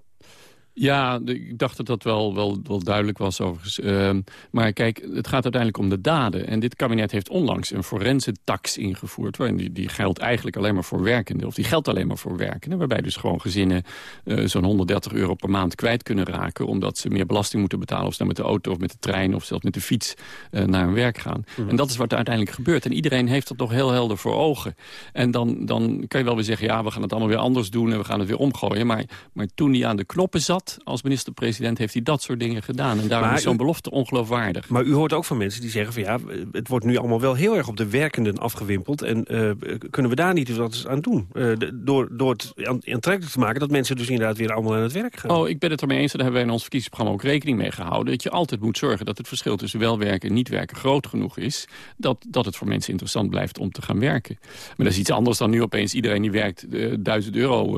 Ja, ik dacht dat dat wel, wel, wel duidelijk was overigens. Ehm, maar kijk, het gaat uiteindelijk om de daden. En dit kabinet heeft onlangs een forense tax ingevoerd. waarin Die, die geldt eigenlijk alleen maar voor werkenden. Of die geldt alleen maar voor werkenden. Waarbij dus gewoon gezinnen eh, zo'n 130 euro per maand kwijt kunnen raken. Omdat ze meer belasting moeten betalen. Of ze dan met de auto of met de trein of zelfs met de fiets eh, naar hun werk gaan. En dat is wat er uiteindelijk gebeurt. En iedereen heeft dat nog heel helder voor ogen. En dan, dan kan je wel weer zeggen, ja, we gaan het allemaal weer anders doen. En we gaan het weer omgooien. Maar, maar toen hij aan de knoppen zat als minister-president... heeft hij dat soort dingen gedaan. En daarom Maar is zo'n belofte ongeloofwaardig. Maar u hoort ook van mensen die zeggen van ja, het wordt nu allemaal wel heel erg op de werkenden afgewimpeld. En eh, kunnen we daar niet wat aan doen? Eh, door, door het aan- aantrekkelijk te maken dat mensen dus inderdaad weer allemaal aan het werk gaan. Oh, ik ben het ermee eens. Daar hebben wij in ons verkiezingsprogramma ook rekening mee gehouden. Dat je altijd moet zorgen dat het verschil tussen wel werken en niet werken groot genoeg is. Dat, dat het voor mensen interessant blijft om te gaan werken. Maar dat is iets anders dan nu opeens iedereen die werkt eh, 1000 euro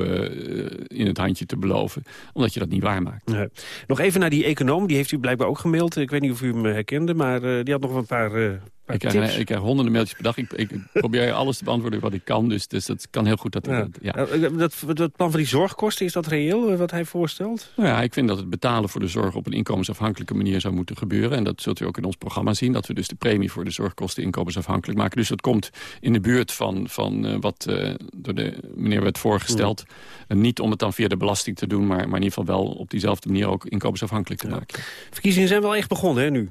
in het handje te beloven. Omdat je dat niet waarmaakt. Nee. Nog even naar die econoom, die heeft u blijkbaar ook gemaild. Ik weet niet of u hem herkende, maar eh, die had nog een paar, eh, paar Ik krijg, ik krijg honderden mailtjes per dag. Ik, ik probeer alles te beantwoorden wat ik kan. Dus, dus dat kan heel goed. Dat, Ja. dat- ja. Dat, dat plan van die zorgkosten, is dat reëel eh, wat hij voorstelt? Nou ja, ik vind dat het betalen voor de zorg op een inkomensafhankelijke manier zou moeten gebeuren. En dat zult u ook in ons programma zien. Dat we dus de premie voor de zorgkosten inkomensafhankelijk maken. Dus dat komt in de buurt van, van eh, wat eh, door de meneer werd voorgesteld. En niet om het dan via de belasting te doen, maar, maar in ieder geval wel op diezelfde manier ook inkomensafhankelijk te maken. Verkiezingen zijn wel echt begonnen, hè, nu?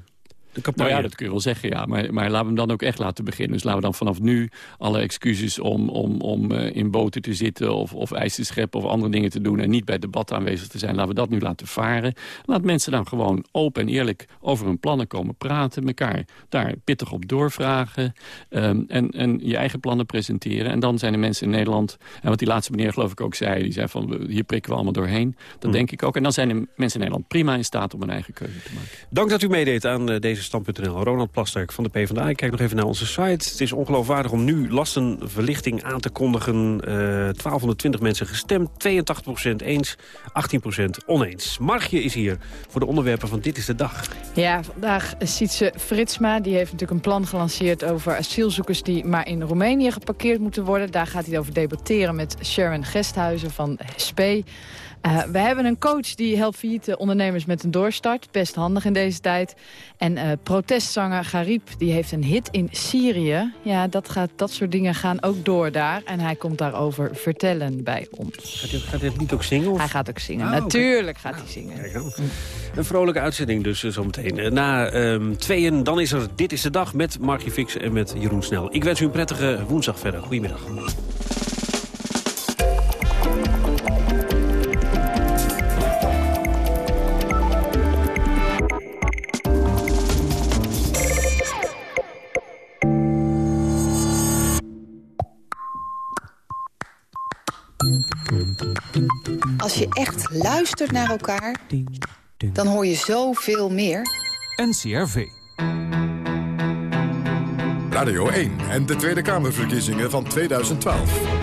De campagne. Nou ja, dat kun je wel zeggen, ja. Maar, maar laten we hem dan ook echt laten beginnen. Dus laten we dan vanaf nu alle excuses om, om, om eh, in boten te zitten... Of, of ijs te scheppen of andere dingen te doen... en niet bij debat aanwezig te zijn, laten we dat nu laten varen. Laat mensen dan gewoon open en eerlijk over hun plannen komen praten... elkaar daar pittig op doorvragen... ehm, en, en je eigen plannen presenteren. En dan zijn de mensen in Nederland... en wat die laatste meneer geloof ik ook zei... die zei van, hier prikken we allemaal doorheen. Dat denk ik ook. En dan zijn de mensen in Nederland prima in staat om een eigen keuze te maken. Dank dat u meedeed aan eh, stand.nl. Ronald Plasterk van de PvdA. Ik kijk nog even naar onze site. Het is ongeloofwaardig om nu lastenverlichting aan te kondigen. Eh 1220 mensen gestemd, 82% eens, 18% oneens. Margje is hier voor de onderwerpen van Dit is de Dag. Ja, vandaag Sietse Fritsma. Die heeft natuurlijk een plan gelanceerd over asielzoekers... die maar in Roemenië geparkeerd moeten worden. Daar gaat hij over debatteren met Sharon Gesthuizen van SP. Eh, we hebben een coach die helpt failliete ondernemers met een doorstart. Best handig in deze tijd. En eh, protestzanger Garib die heeft een hit in Syrië. Ja, dat, gaat, dat soort dingen gaan ook door daar. En hij komt daarover vertellen bij ons. Gaat hij, gaat hij het niet ook zingen? Of? Hij gaat ook zingen. Ah. Natuurlijk gaat hij zingen. Kijk. Een vrolijke uitzending dus eh, zometeen. Na ehm, tweeën, dan is er Dit is de Dag met Margje Fix en met Jeroen Snel. Ik wens u een prettige woensdag verder. Goedemiddag. Als je echt luistert naar elkaar, dan hoor je zoveel meer. NCRV. Radio 1 en de Tweede Kamerverkiezingen van 2012.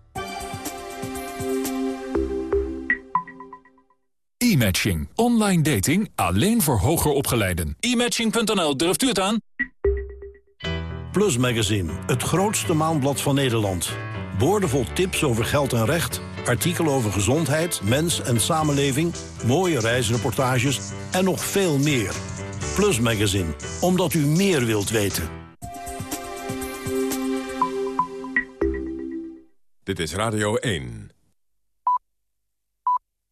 E-matching. Online dating alleen voor hoger opgeleiden. E-matching.nl, durft u het aan? Plus Magazine, het grootste maandblad van Nederland. Boordevol tips over geld en recht, artikelen over gezondheid, mens en samenleving... mooie reisreportages en nog veel meer. Plus Magazine, omdat u meer wilt weten. Dit is Radio 1.